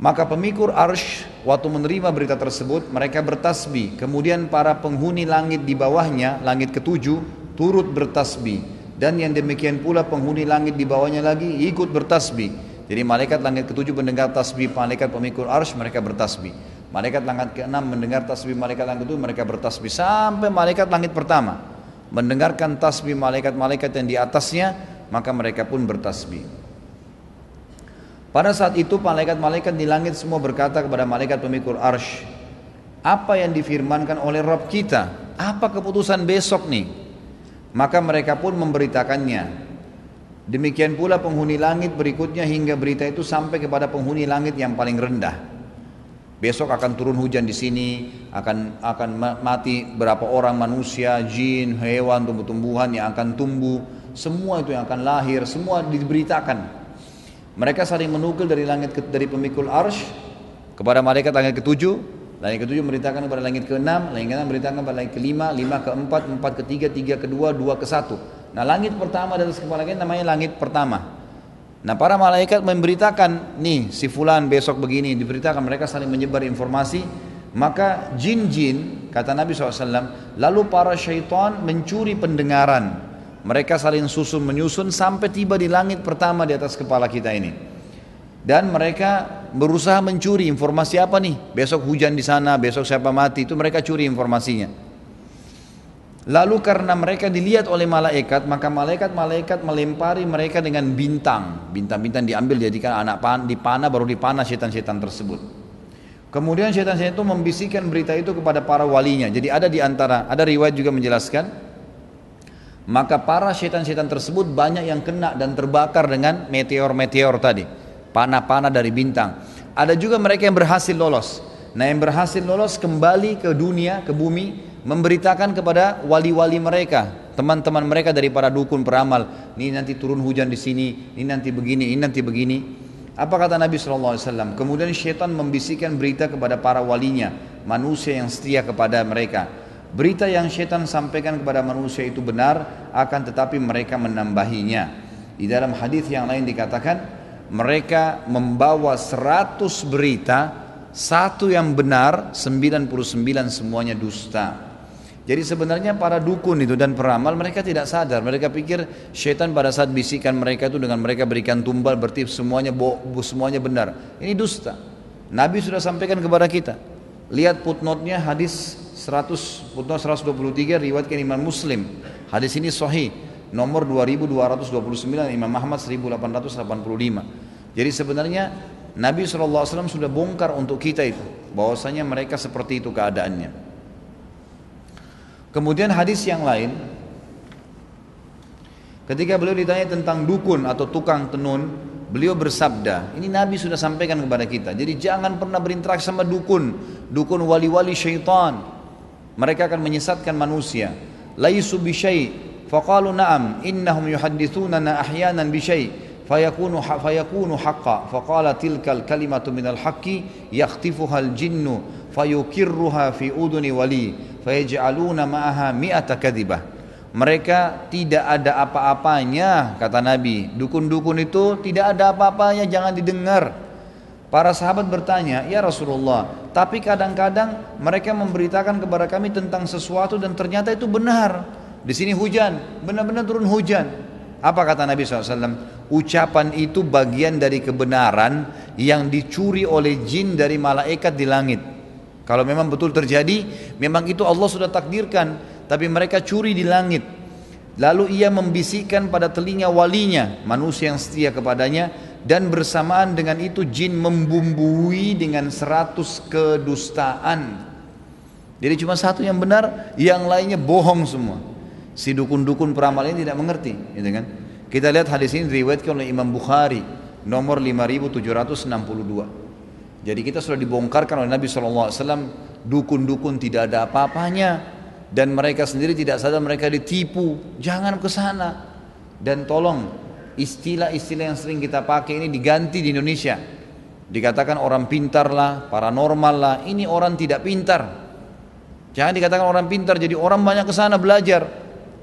maka pemikul arsh waktu menerima berita tersebut mereka bertasbih. Kemudian para penghuni langit di bawahnya, langit ketujuh, turut bertasbih. Dan yang demikian pula penghuni langit di bawahnya lagi ikut bertasbih. Jadi malaikat langit ketujuh mendengar tasbih malaikat pemikul arsh mereka bertasbih. Malaikat langit keenam mendengar tasbih malaikat langit ketujuh mereka bertasbih sampai malaikat langit pertama mendengarkan tasbih malaikat-malaikat yang di atasnya maka mereka pun bertasbih. Pada saat itu malaikat-malaikat di langit semua berkata kepada malaikat pemikul arsh, apa yang difirmankan oleh Rabb kita? Apa keputusan besok nih? Maka mereka pun memberitakannya. Demikian pula penghuni langit berikutnya hingga berita itu sampai kepada penghuni langit yang paling rendah. Besok akan turun hujan di sini, akan akan mati berapa orang manusia, jin, hewan, tumbuh-tumbuhan yang akan tumbuh, semua itu yang akan lahir, semua diberitakan mereka saling menukil dari langit ke, dari pemikul arsh kepada malaikat langit ketujuh. Langit ketujuh memberitakan kepada langit keenam, langit keenam memberitakan kepada langit kelima, lima keempat, empat ketiga, tiga kedua, dua ke satu. Nah langit pertama dari kepala langit namanya langit pertama. Nah para malaikat memberitakan nih si fulan besok begini diberitakan mereka saling menyebar informasi maka jin-jin kata Nabi SAW lalu para syaitan mencuri pendengaran Mereka saling susun menyusun sampai tiba di langit pertama di atas kepala kita ini. Dan mereka berusaha mencuri informasi apa nih? Besok hujan di sana, besok siapa mati, itu mereka curi informasinya. Lalu karena mereka dilihat oleh malaikat, maka malaikat-malaikat melempari mereka dengan bintang. Bintang-bintang diambil jadikan anak pan, dipanah baru dipanah setan-setan tersebut. Kemudian setan-setan itu membisikkan berita itu kepada para walinya. Jadi ada di antara, ada riwayat juga menjelaskan maka para setan-setan tersebut banyak yang kena dan terbakar dengan meteor-meteor tadi, panah-panah dari bintang. Ada juga mereka yang berhasil lolos. Nah, yang berhasil lolos kembali ke dunia, ke bumi, memberitakan kepada wali-wali mereka, teman-teman mereka dari para dukun peramal, ini nanti turun hujan di sini, ini nanti begini, ini nanti begini. Apa kata Nabi SAW? Kemudian syaitan membisikkan berita kepada para walinya, manusia yang setia kepada mereka. Berita yang syaitan sampaikan kepada manusia itu benar, akan tetapi mereka menambahinya. Di dalam hadis yang lain dikatakan, mereka membawa seratus berita, satu yang benar, 99 semuanya dusta. Jadi sebenarnya para dukun itu dan peramal mereka tidak sadar. Mereka pikir syaitan pada saat bisikan mereka itu dengan mereka berikan tumbal berarti semuanya bo, semuanya benar. Ini dusta. Nabi sudah sampaikan kepada kita. Lihat footnote-nya hadis 100 footnote 123 riwayatkan Imam Muslim. Hadis ini sahih nomor 2229 Imam Ahmad 1885. Jadi sebenarnya Nabi SAW sudah bongkar untuk kita itu bahwasanya mereka seperti itu keadaannya. Kemudian hadis yang lain ketika beliau ditanya tentang dukun atau tukang tenun, beliau bersabda, ini Nabi sudah sampaikan kepada kita. Jadi jangan pernah berinteraksi sama dukun, dukun wali-wali syaitan, mereka akan menyesatkan manusia. Laisu bi syai. Faqalu na'am innahum yuhaddithunana ahyanan bi syai. Fayakunu fayakunu haqqan faqala tilkal kalimatu minal haqqi yakhtifuha al jinnu fayukirruha fi uduni wali fayaj'aluna ma'aha mi'ata kadhibah. Mereka tidak ada apa-apanya kata Nabi. Dukun-dukun itu tidak ada apa-apanya jangan didengar. Para sahabat bertanya, "Ya Rasulullah, tapi kadang-kadang mereka memberitakan kepada kami tentang sesuatu dan ternyata itu benar. Di sini hujan, benar-benar turun hujan." Apa kata Nabi SAW? Ucapan itu bagian dari kebenaran yang dicuri oleh jin dari malaikat di langit. Kalau memang betul terjadi, memang itu Allah sudah takdirkan, tapi mereka curi di langit. Lalu ia membisikkan pada telinga walinya, manusia yang setia kepadanya, dan bersamaan dengan itu jin membumbui dengan seratus kedustaan. Jadi cuma satu yang benar, yang lainnya bohong semua. Si dukun-dukun peramal ini tidak mengerti, gitu kan? Kita lihat hadis ini diriwayatkan oleh Imam Bukhari nomor 5762. Jadi kita sudah dibongkarkan oleh Nabi SAW dukun-dukun tidak ada apa-apanya dan mereka sendiri tidak sadar mereka ditipu. Jangan ke sana. Dan tolong istilah-istilah yang sering kita pakai ini diganti di Indonesia. Dikatakan orang pintar lah, paranormal lah, ini orang tidak pintar. Jangan dikatakan orang pintar, jadi orang banyak ke sana belajar.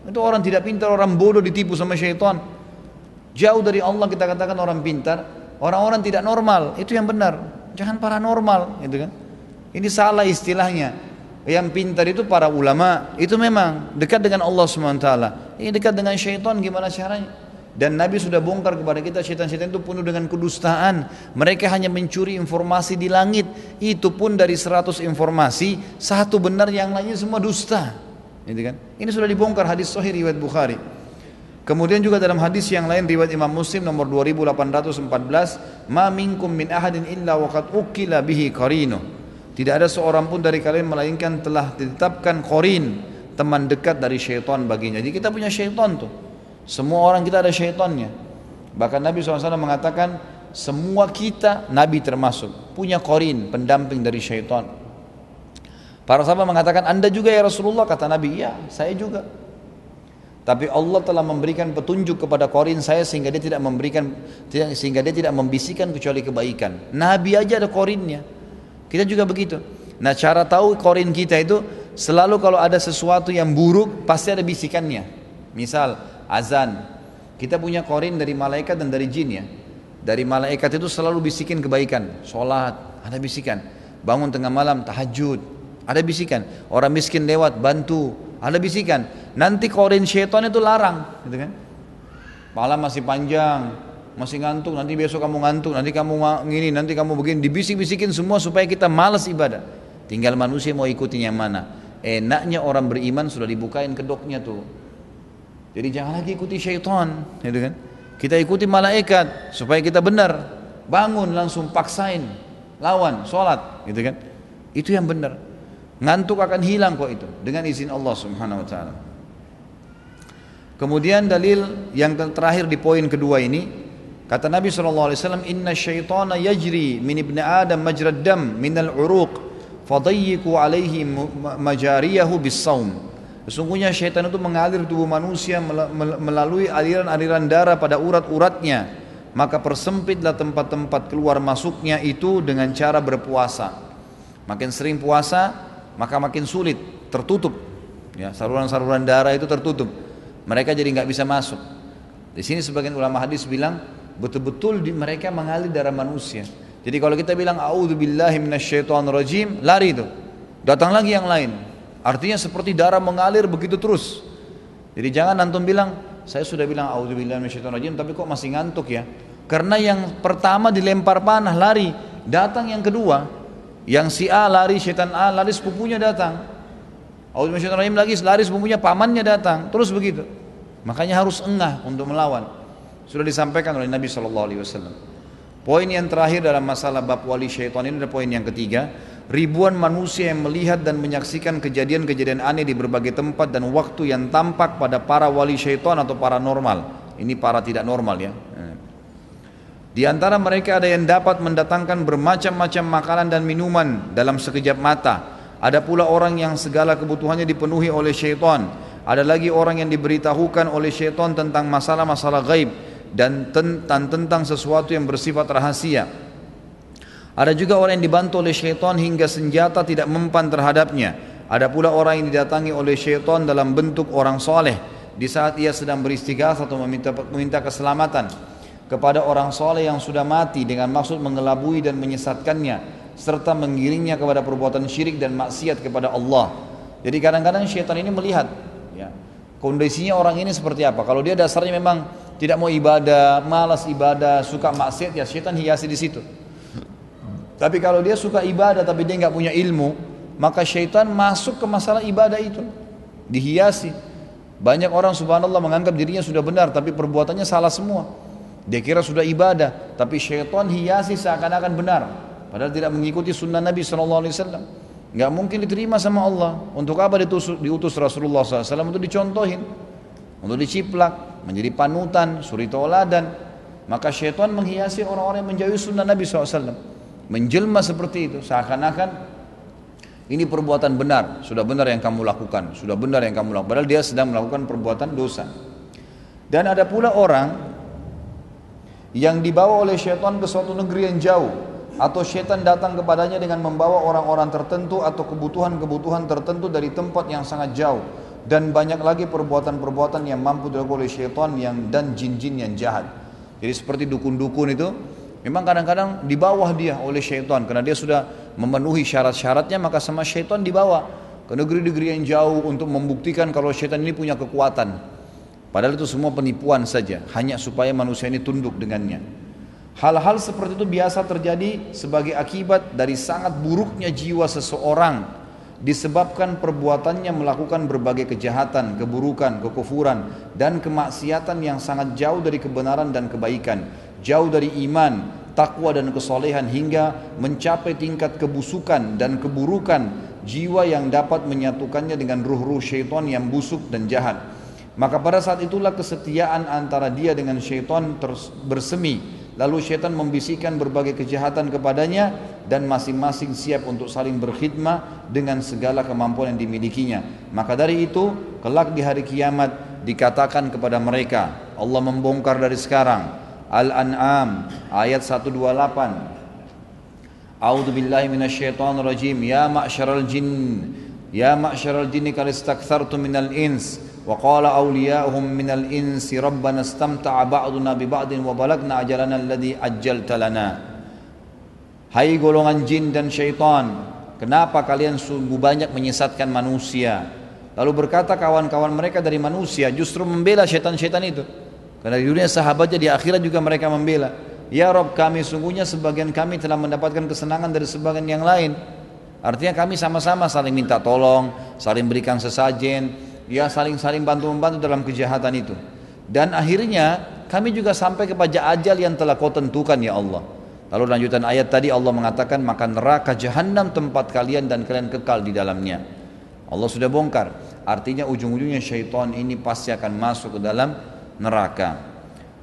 Itu orang tidak pintar, orang bodoh ditipu sama syaitan. Jauh dari Allah kita katakan orang pintar, orang-orang tidak normal, itu yang benar. Jangan paranormal, gitu kan. Ini salah istilahnya. Yang pintar itu para ulama, itu memang dekat dengan Allah SWT. Ini dekat dengan syaitan gimana caranya? Dan Nabi sudah bongkar kepada kita syaitan-syaitan itu penuh dengan kedustaan. Mereka hanya mencuri informasi di langit. Itu pun dari 100 informasi, satu benar yang lainnya semua dusta. Gitu kan? Ini sudah dibongkar hadis sahih riwayat Bukhari. Kemudian juga dalam hadis yang lain riwayat Imam Muslim nomor 2814, "Ma minkum min ahadin illa waqad ukila bihi qarinu." Tidak ada seorang pun dari kalian melainkan telah ditetapkan qarin, teman dekat dari syaitan baginya. Jadi kita punya syaitan tuh. Semua orang kita ada syaitannya. Bahkan Nabi SAW mengatakan semua kita, Nabi termasuk, punya korin, pendamping dari syaitan. Para sahabat mengatakan, anda juga ya Rasulullah, kata Nabi, ya saya juga. Tapi Allah telah memberikan petunjuk kepada korin saya sehingga dia tidak memberikan sehingga dia tidak membisikkan kecuali kebaikan. Nabi aja ada korinnya. Kita juga begitu. Nah cara tahu korin kita itu selalu kalau ada sesuatu yang buruk pasti ada bisikannya. Misal azan. Kita punya korin dari malaikat dan dari jin ya. Dari malaikat itu selalu bisikin kebaikan, sholat, ada bisikan. Bangun tengah malam, tahajud, ada bisikan. Orang miskin lewat, bantu. ada bisikan. Nanti korin syaitan itu larang, gitu kan? Malam masih panjang, masih ngantuk, nanti besok kamu ngantuk, nanti kamu ngini, nanti kamu begini, dibisik-bisikin semua supaya kita malas ibadah. Tinggal manusia mau ikutin yang mana. Enaknya orang beriman sudah dibukain kedoknya tuh. Jadi jangan lagi ikuti syaitan, gitu kan? Kita ikuti malaikat supaya kita benar. Bangun langsung paksain, lawan, sholat, gitu kan? Itu yang benar. Ngantuk akan hilang kok itu dengan izin Allah Subhanahu wa taala. Kemudian dalil yang terakhir di poin kedua ini kata Nabi SAW inna syaitana yajri min ibni adam majrad dam min al-uruq fadayyiku alaihi majariyahu bis saum Sesungguhnya syaitan itu mengalir tubuh manusia melalui aliran-aliran darah pada urat-uratnya. Maka persempitlah tempat-tempat keluar masuknya itu dengan cara berpuasa. Makin sering puasa, maka makin sulit, tertutup. Ya, saluran-saluran darah itu tertutup. Mereka jadi nggak bisa masuk. Di sini sebagian ulama hadis bilang betul-betul mereka mengalir darah manusia. Jadi kalau kita bilang auzubillahi minasyaitonirrajim, lari itu. Datang lagi yang lain. Artinya seperti darah mengalir begitu terus. Jadi jangan antum bilang, saya sudah bilang auzubillahi minasyaitonirrajim tapi kok masih ngantuk ya? Karena yang pertama dilempar panah lari, datang yang kedua, yang si A lari syaitan A lari sepupunya datang. Auzubillahi minasyaitonirrajim lagi lari sepupunya pamannya datang, terus begitu. Makanya harus engah untuk melawan. Sudah disampaikan oleh Nabi Shallallahu Alaihi Wasallam. Poin yang terakhir dalam masalah bab wali syaitan ini adalah poin yang ketiga ribuan manusia yang melihat dan menyaksikan kejadian-kejadian aneh di berbagai tempat dan waktu yang tampak pada para wali syaitan atau paranormal. Ini para tidak normal ya. Di antara mereka ada yang dapat mendatangkan bermacam-macam makanan dan minuman dalam sekejap mata. Ada pula orang yang segala kebutuhannya dipenuhi oleh syaitan. Ada lagi orang yang diberitahukan oleh syaitan tentang masalah-masalah gaib dan tentang, sesuatu yang bersifat rahasia. Ada juga orang yang dibantu oleh syaitan hingga senjata tidak mempan terhadapnya. Ada pula orang yang didatangi oleh syaitan dalam bentuk orang soleh di saat ia sedang beristighas atau meminta, meminta keselamatan kepada orang soleh yang sudah mati dengan maksud mengelabui dan menyesatkannya serta mengiringnya kepada perbuatan syirik dan maksiat kepada Allah. Jadi kadang-kadang syaitan ini melihat ya, kondisinya orang ini seperti apa. Kalau dia dasarnya memang tidak mau ibadah, malas ibadah, suka maksiat ya syaitan hiasi di situ. Tapi kalau dia suka ibadah tapi dia nggak punya ilmu, maka syaitan masuk ke masalah ibadah itu. Dihiasi. Banyak orang subhanallah menganggap dirinya sudah benar tapi perbuatannya salah semua. Dia kira sudah ibadah, tapi syaitan hiasi seakan-akan benar. Padahal tidak mengikuti sunnah Nabi SAW. Nggak mungkin diterima sama Allah. Untuk apa diutus, diutus Rasulullah SAW untuk dicontohin, untuk diciplak, menjadi panutan, suri tauladan. Maka syaitan menghiasi orang-orang yang menjauhi sunnah Nabi SAW menjelma seperti itu seakan-akan ini perbuatan benar, sudah benar yang kamu lakukan, sudah benar yang kamu lakukan. Padahal dia sedang melakukan perbuatan dosa. Dan ada pula orang yang dibawa oleh syaitan ke suatu negeri yang jauh atau syaitan datang kepadanya dengan membawa orang-orang tertentu atau kebutuhan-kebutuhan tertentu dari tempat yang sangat jauh dan banyak lagi perbuatan-perbuatan yang mampu dilakukan oleh syaitan yang dan jin-jin yang jahat. Jadi seperti dukun-dukun itu Memang kadang-kadang di bawah dia oleh syaitan karena dia sudah memenuhi syarat-syaratnya maka sama syaitan dibawa ke negeri-negeri yang jauh untuk membuktikan kalau syaitan ini punya kekuatan. Padahal itu semua penipuan saja, hanya supaya manusia ini tunduk dengannya. Hal-hal seperti itu biasa terjadi sebagai akibat dari sangat buruknya jiwa seseorang disebabkan perbuatannya melakukan berbagai kejahatan, keburukan, kekufuran, dan kemaksiatan yang sangat jauh dari kebenaran dan kebaikan jauh dari iman, takwa dan kesolehan hingga mencapai tingkat kebusukan dan keburukan jiwa yang dapat menyatukannya dengan ruh-ruh syaitan yang busuk dan jahat. Maka pada saat itulah kesetiaan antara dia dengan syaitan bersemi. Lalu syaitan membisikkan berbagai kejahatan kepadanya dan masing-masing siap untuk saling berkhidmah dengan segala kemampuan yang dimilikinya. Maka dari itu, kelak di hari kiamat dikatakan kepada mereka, Allah membongkar dari sekarang. Al-An'am ayat 128 A'udzu billahi minasyaitonir rajim ya ma'syaral jin ya ma'syaral jinni qad minal ins minal insi rabbana istamta'a ba'duna bi ba'din wa balagna ajalana alladhi ajjalta lana Hai golongan jin dan syaitan kenapa kalian sungguh banyak menyesatkan manusia Lalu berkata kawan-kawan mereka dari manusia justru membela syaitan-syaitan itu. Karena di dunia sahabatnya di akhirat juga mereka membela. Ya Rob kami sungguhnya sebagian kami telah mendapatkan kesenangan dari sebagian yang lain. Artinya kami sama-sama saling minta tolong, saling berikan sesajen, ya saling-saling bantu-membantu dalam kejahatan itu. Dan akhirnya kami juga sampai kepada ajal yang telah kau tentukan ya Allah. Lalu lanjutan ayat tadi Allah mengatakan maka neraka jahanam tempat kalian dan kalian kekal di dalamnya. Allah sudah bongkar. Artinya ujung-ujungnya syaitan ini pasti akan masuk ke dalam neraka.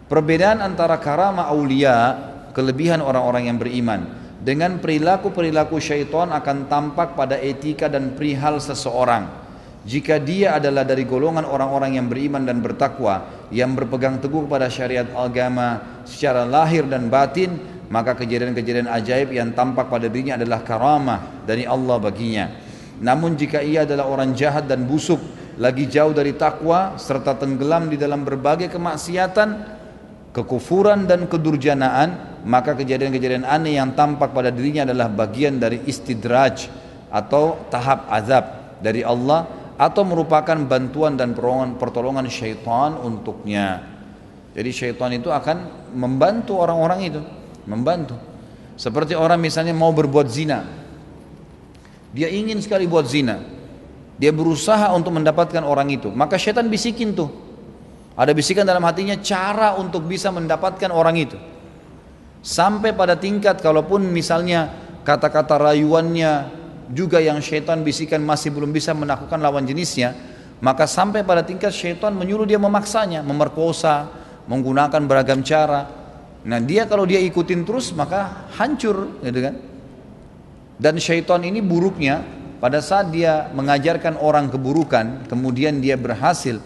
Perbedaan antara karama aulia, kelebihan orang-orang yang beriman, dengan perilaku-perilaku syaitan akan tampak pada etika dan perihal seseorang. Jika dia adalah dari golongan orang-orang yang beriman dan bertakwa, yang berpegang teguh pada syariat agama secara lahir dan batin, maka kejadian-kejadian ajaib yang tampak pada dirinya adalah karamah dari Allah baginya. Namun jika ia adalah orang jahat dan busuk, lagi jauh dari takwa serta tenggelam di dalam berbagai kemaksiatan, kekufuran dan kedurjanaan, maka kejadian-kejadian aneh yang tampak pada dirinya adalah bagian dari istidraj atau tahap azab dari Allah atau merupakan bantuan dan pertolongan, syaitan untuknya. Jadi syaitan itu akan membantu orang-orang itu, membantu. Seperti orang misalnya mau berbuat zina, dia ingin sekali buat zina. Dia berusaha untuk mendapatkan orang itu. Maka syaitan bisikin tuh. Ada bisikan dalam hatinya cara untuk bisa mendapatkan orang itu. Sampai pada tingkat kalaupun misalnya kata-kata rayuannya juga yang syaitan bisikan masih belum bisa menaklukkan lawan jenisnya, maka sampai pada tingkat syaitan menyuruh dia memaksanya, memerkosa, menggunakan beragam cara. Nah dia kalau dia ikutin terus maka hancur gitu kan. Dan syaitan ini buruknya pada saat dia mengajarkan orang keburukan, kemudian dia berhasil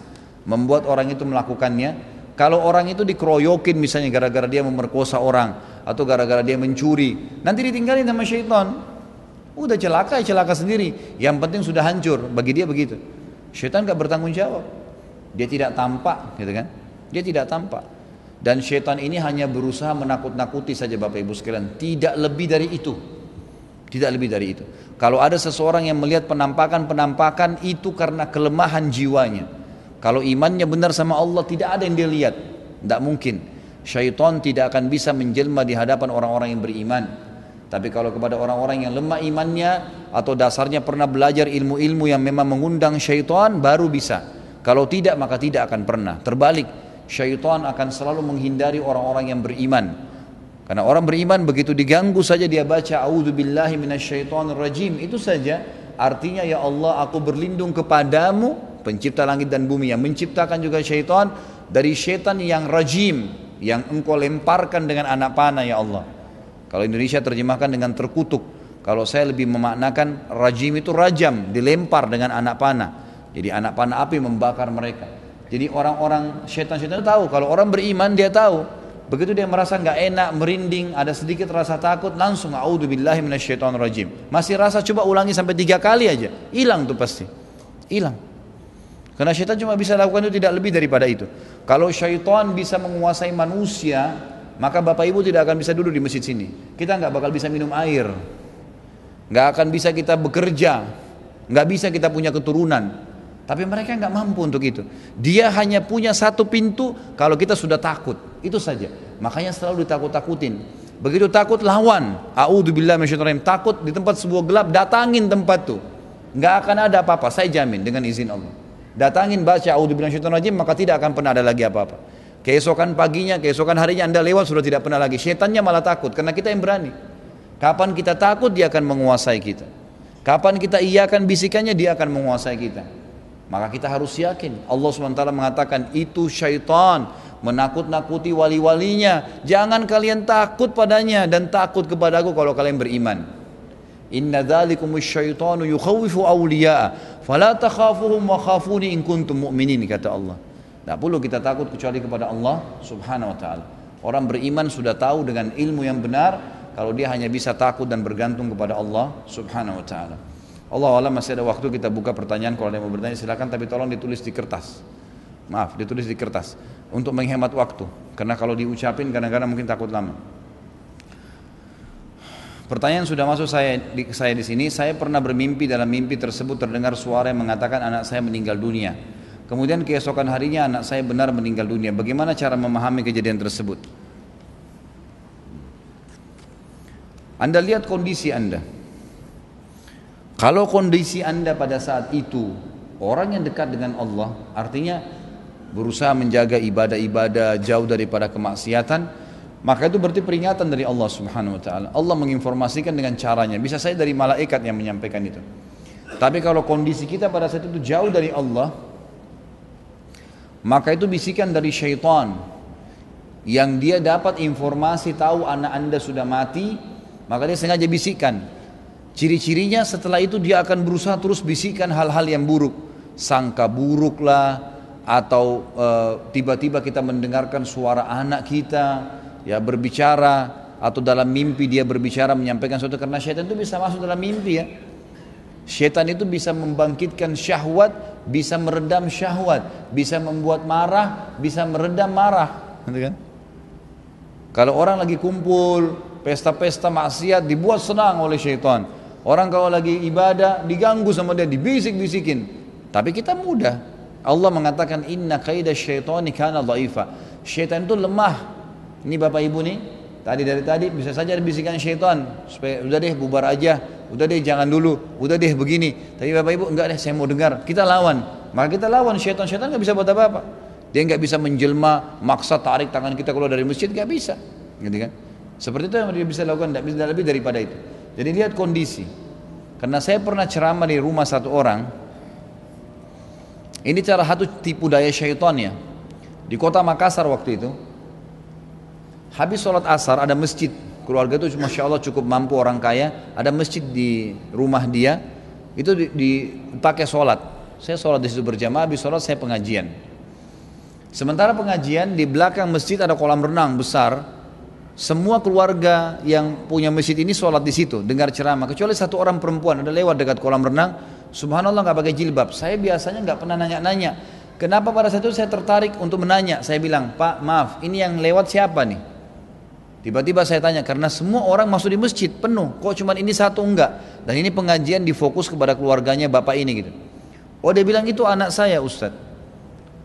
membuat orang itu melakukannya. Kalau orang itu dikeroyokin misalnya gara-gara dia memerkosa orang atau gara-gara dia mencuri, nanti ditinggalin sama syaitan. Udah celaka ya celaka sendiri. Yang penting sudah hancur. Bagi dia begitu. Syaitan gak bertanggung jawab. Dia tidak tampak, gitu kan? Dia tidak tampak. Dan syaitan ini hanya berusaha menakut-nakuti saja Bapak Ibu sekalian. Tidak lebih dari itu. Tidak lebih dari itu. Kalau ada seseorang yang melihat penampakan-penampakan itu karena kelemahan jiwanya. Kalau imannya benar sama Allah tidak ada yang dia lihat. Tidak mungkin. Syaitan tidak akan bisa menjelma di hadapan orang-orang yang beriman. Tapi kalau kepada orang-orang yang lemah imannya atau dasarnya pernah belajar ilmu-ilmu yang memang mengundang syaitan baru bisa. Kalau tidak maka tidak akan pernah. Terbalik, syaitan akan selalu menghindari orang-orang yang beriman. Karena orang beriman begitu diganggu saja dia baca auzubillahi rajim itu saja artinya ya Allah aku berlindung kepadamu pencipta langit dan bumi yang menciptakan juga syaitan dari syaitan yang rajim yang engkau lemparkan dengan anak panah ya Allah. Kalau Indonesia terjemahkan dengan terkutuk. Kalau saya lebih memaknakan rajim itu rajam, dilempar dengan anak panah. Jadi anak panah api membakar mereka. Jadi orang-orang syaitan-syaitan tahu kalau orang beriman dia tahu Begitu dia merasa nggak enak, merinding, ada sedikit rasa takut, langsung billahi rajim. Masih rasa coba ulangi sampai tiga kali aja, hilang tuh pasti, hilang. Karena syaitan cuma bisa lakukan itu tidak lebih daripada itu. Kalau syaitan bisa menguasai manusia, maka bapak ibu tidak akan bisa duduk di masjid sini. Kita nggak bakal bisa minum air, nggak akan bisa kita bekerja, nggak bisa kita punya keturunan. Tapi mereka nggak mampu untuk itu. Dia hanya punya satu pintu kalau kita sudah takut. Itu saja. Makanya selalu ditakut-takutin. Begitu takut lawan. A'udzubillah Takut di tempat sebuah gelap, datangin tempat tuh. Nggak akan ada apa-apa, saya jamin dengan izin Allah. Datangin baca a'udzubillah minasyaitonir maka tidak akan pernah ada lagi apa-apa. Keesokan paginya, keesokan harinya Anda lewat sudah tidak pernah lagi. Syaitannya malah takut karena kita yang berani. Kapan kita takut dia akan menguasai kita. Kapan kita iakan bisikannya dia akan menguasai kita. Maka kita harus yakin Allah SWT mengatakan itu syaitan menakut-nakuti wali-walinya. Jangan kalian takut padanya dan takut kepadaku kalau kalian beriman. Inna dzalikumus syaitanu yukhawifu awliya'a fala takhafuhum wa khafuni in kuntum mu'minin kata Allah. Tak perlu kita takut kecuali kepada Allah Subhanahu wa taala. Orang beriman sudah tahu dengan ilmu yang benar kalau dia hanya bisa takut dan bergantung kepada Allah Subhanahu wa taala. Allah Allah masih ada waktu kita buka pertanyaan kalau ada yang mau bertanya silakan tapi tolong ditulis di kertas. Maaf, ditulis di kertas untuk menghemat waktu. Karena kalau diucapin kadang-kadang mungkin takut lama. Pertanyaan sudah masuk saya di, saya di sini. Saya pernah bermimpi dalam mimpi tersebut terdengar suara yang mengatakan anak saya meninggal dunia. Kemudian keesokan harinya anak saya benar meninggal dunia. Bagaimana cara memahami kejadian tersebut? Anda lihat kondisi Anda. Kalau kondisi Anda pada saat itu orang yang dekat dengan Allah, artinya berusaha menjaga ibadah-ibadah jauh daripada kemaksiatan, maka itu berarti peringatan dari Allah Subhanahu wa taala. Allah menginformasikan dengan caranya. Bisa saya dari malaikat yang menyampaikan itu. Tapi kalau kondisi kita pada saat itu jauh dari Allah, maka itu bisikan dari syaitan yang dia dapat informasi tahu anak anda sudah mati, maka dia sengaja bisikan. Ciri-cirinya setelah itu dia akan berusaha terus bisikan hal-hal yang buruk, sangka buruk lah, atau eh, tiba-tiba uh, kita mendengarkan suara anak kita, ya berbicara atau dalam mimpi dia berbicara menyampaikan sesuatu karena syaitan itu bisa masuk dalam mimpi ya. Syaitan itu bisa membangkitkan syahwat, bisa meredam syahwat, bisa membuat marah, bisa meredam marah, gitu kan? Kalau orang lagi kumpul, pesta-pesta maksiat dibuat senang oleh syaitan. Orang kalau lagi ibadah diganggu sama dia, dibisik-bisikin. Tapi kita mudah. Allah mengatakan inna kaidah syaitani kana dhaifa. Syaitan itu lemah ini bapak ibu nih, tadi dari tadi bisa saja bisikan syaitan supaya udah deh bubar aja, udah deh jangan dulu, udah deh begini. Tapi bapak ibu enggak deh saya mau dengar, kita lawan. Maka kita lawan syaitan, syaitan nggak bisa buat apa-apa. Dia nggak bisa menjelma, maksa tarik tangan kita keluar dari masjid nggak bisa, gitu kan? Seperti itu yang dia bisa lakukan, tidak bisa lebih daripada itu. Jadi lihat kondisi. Karena saya pernah ceramah di rumah satu orang, ini cara satu tipu daya syaitan ya. Di kota Makassar waktu itu, Habis sholat asar ada masjid keluarga itu masya Allah cukup mampu orang kaya. Ada masjid di rumah dia. Itu dipakai sholat. Saya sholat di situ berjamaah habis sholat saya pengajian. Sementara pengajian di belakang masjid ada kolam renang besar. Semua keluarga yang punya masjid ini sholat di situ dengar ceramah. Kecuali satu orang perempuan ada lewat dekat kolam renang. Subhanallah nggak pakai jilbab. Saya biasanya nggak pernah nanya-nanya. Kenapa pada saat itu saya tertarik untuk menanya? Saya bilang pak maaf ini yang lewat siapa nih Tiba-tiba saya tanya, karena semua orang masuk di masjid penuh, kok cuma ini satu enggak? Dan ini pengajian difokus kepada keluarganya bapak ini gitu. Oh dia bilang itu anak saya Ustadz.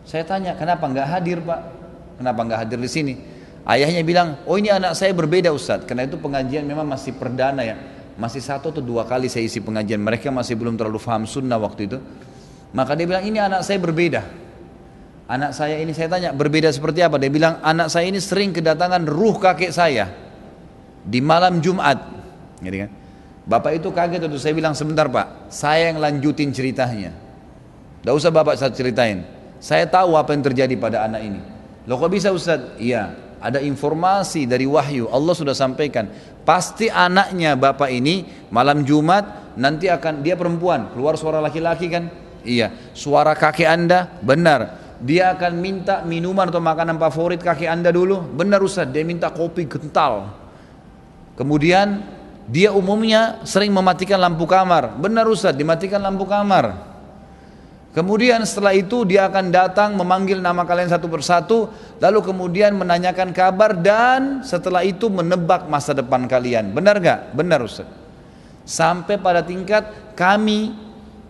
Saya tanya, kenapa enggak hadir pak? Kenapa enggak hadir di sini? Ayahnya bilang, oh ini anak saya berbeda Ustadz. Karena itu pengajian memang masih perdana ya. Masih satu atau dua kali saya isi pengajian. Mereka masih belum terlalu paham sunnah waktu itu. Maka dia bilang, ini anak saya berbeda. Anak saya ini saya tanya berbeda seperti apa? Dia bilang anak saya ini sering kedatangan ruh kakek saya di malam Jumat. Gitu kan? Bapak itu kaget waktu saya bilang sebentar pak, saya yang lanjutin ceritanya. Tidak usah bapak saya ceritain. Saya tahu apa yang terjadi pada anak ini. Loh kok bisa Ustaz? Iya, ada informasi dari wahyu. Allah sudah sampaikan. Pasti anaknya bapak ini malam Jumat nanti akan dia perempuan keluar suara laki-laki kan? Iya. Suara kakek anda benar dia akan minta minuman atau makanan favorit kaki anda dulu. Benar Ustaz. Dia minta kopi kental. Kemudian dia umumnya sering mematikan lampu kamar. Benar Ustaz. Dimatikan lampu kamar. Kemudian setelah itu dia akan datang memanggil nama kalian satu persatu Lalu kemudian menanyakan kabar dan setelah itu menebak masa depan kalian. Benar gak? Benar Ustaz. Sampai pada tingkat kami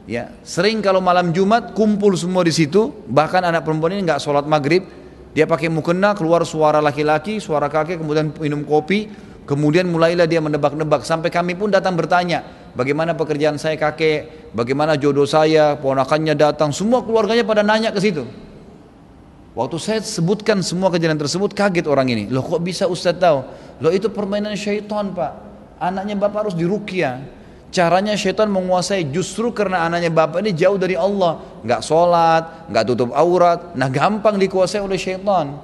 Ya, sering kalau malam Jumat kumpul semua di situ, bahkan anak perempuan ini nggak sholat maghrib, dia pakai mukena keluar suara laki-laki, suara kakek, kemudian minum kopi, kemudian mulailah dia menebak-nebak sampai kami pun datang bertanya, bagaimana pekerjaan saya kakek, bagaimana jodoh saya, ponakannya datang, semua keluarganya pada nanya ke situ. Waktu saya sebutkan semua kejadian tersebut kaget orang ini. Loh kok bisa Ustaz tahu? Loh itu permainan syaitan pak. Anaknya bapak harus dirukyah Caranya syaitan menguasai justru karena anaknya bapak ini jauh dari Allah. Nggak sholat, nggak tutup aurat. Nah gampang dikuasai oleh syaitan.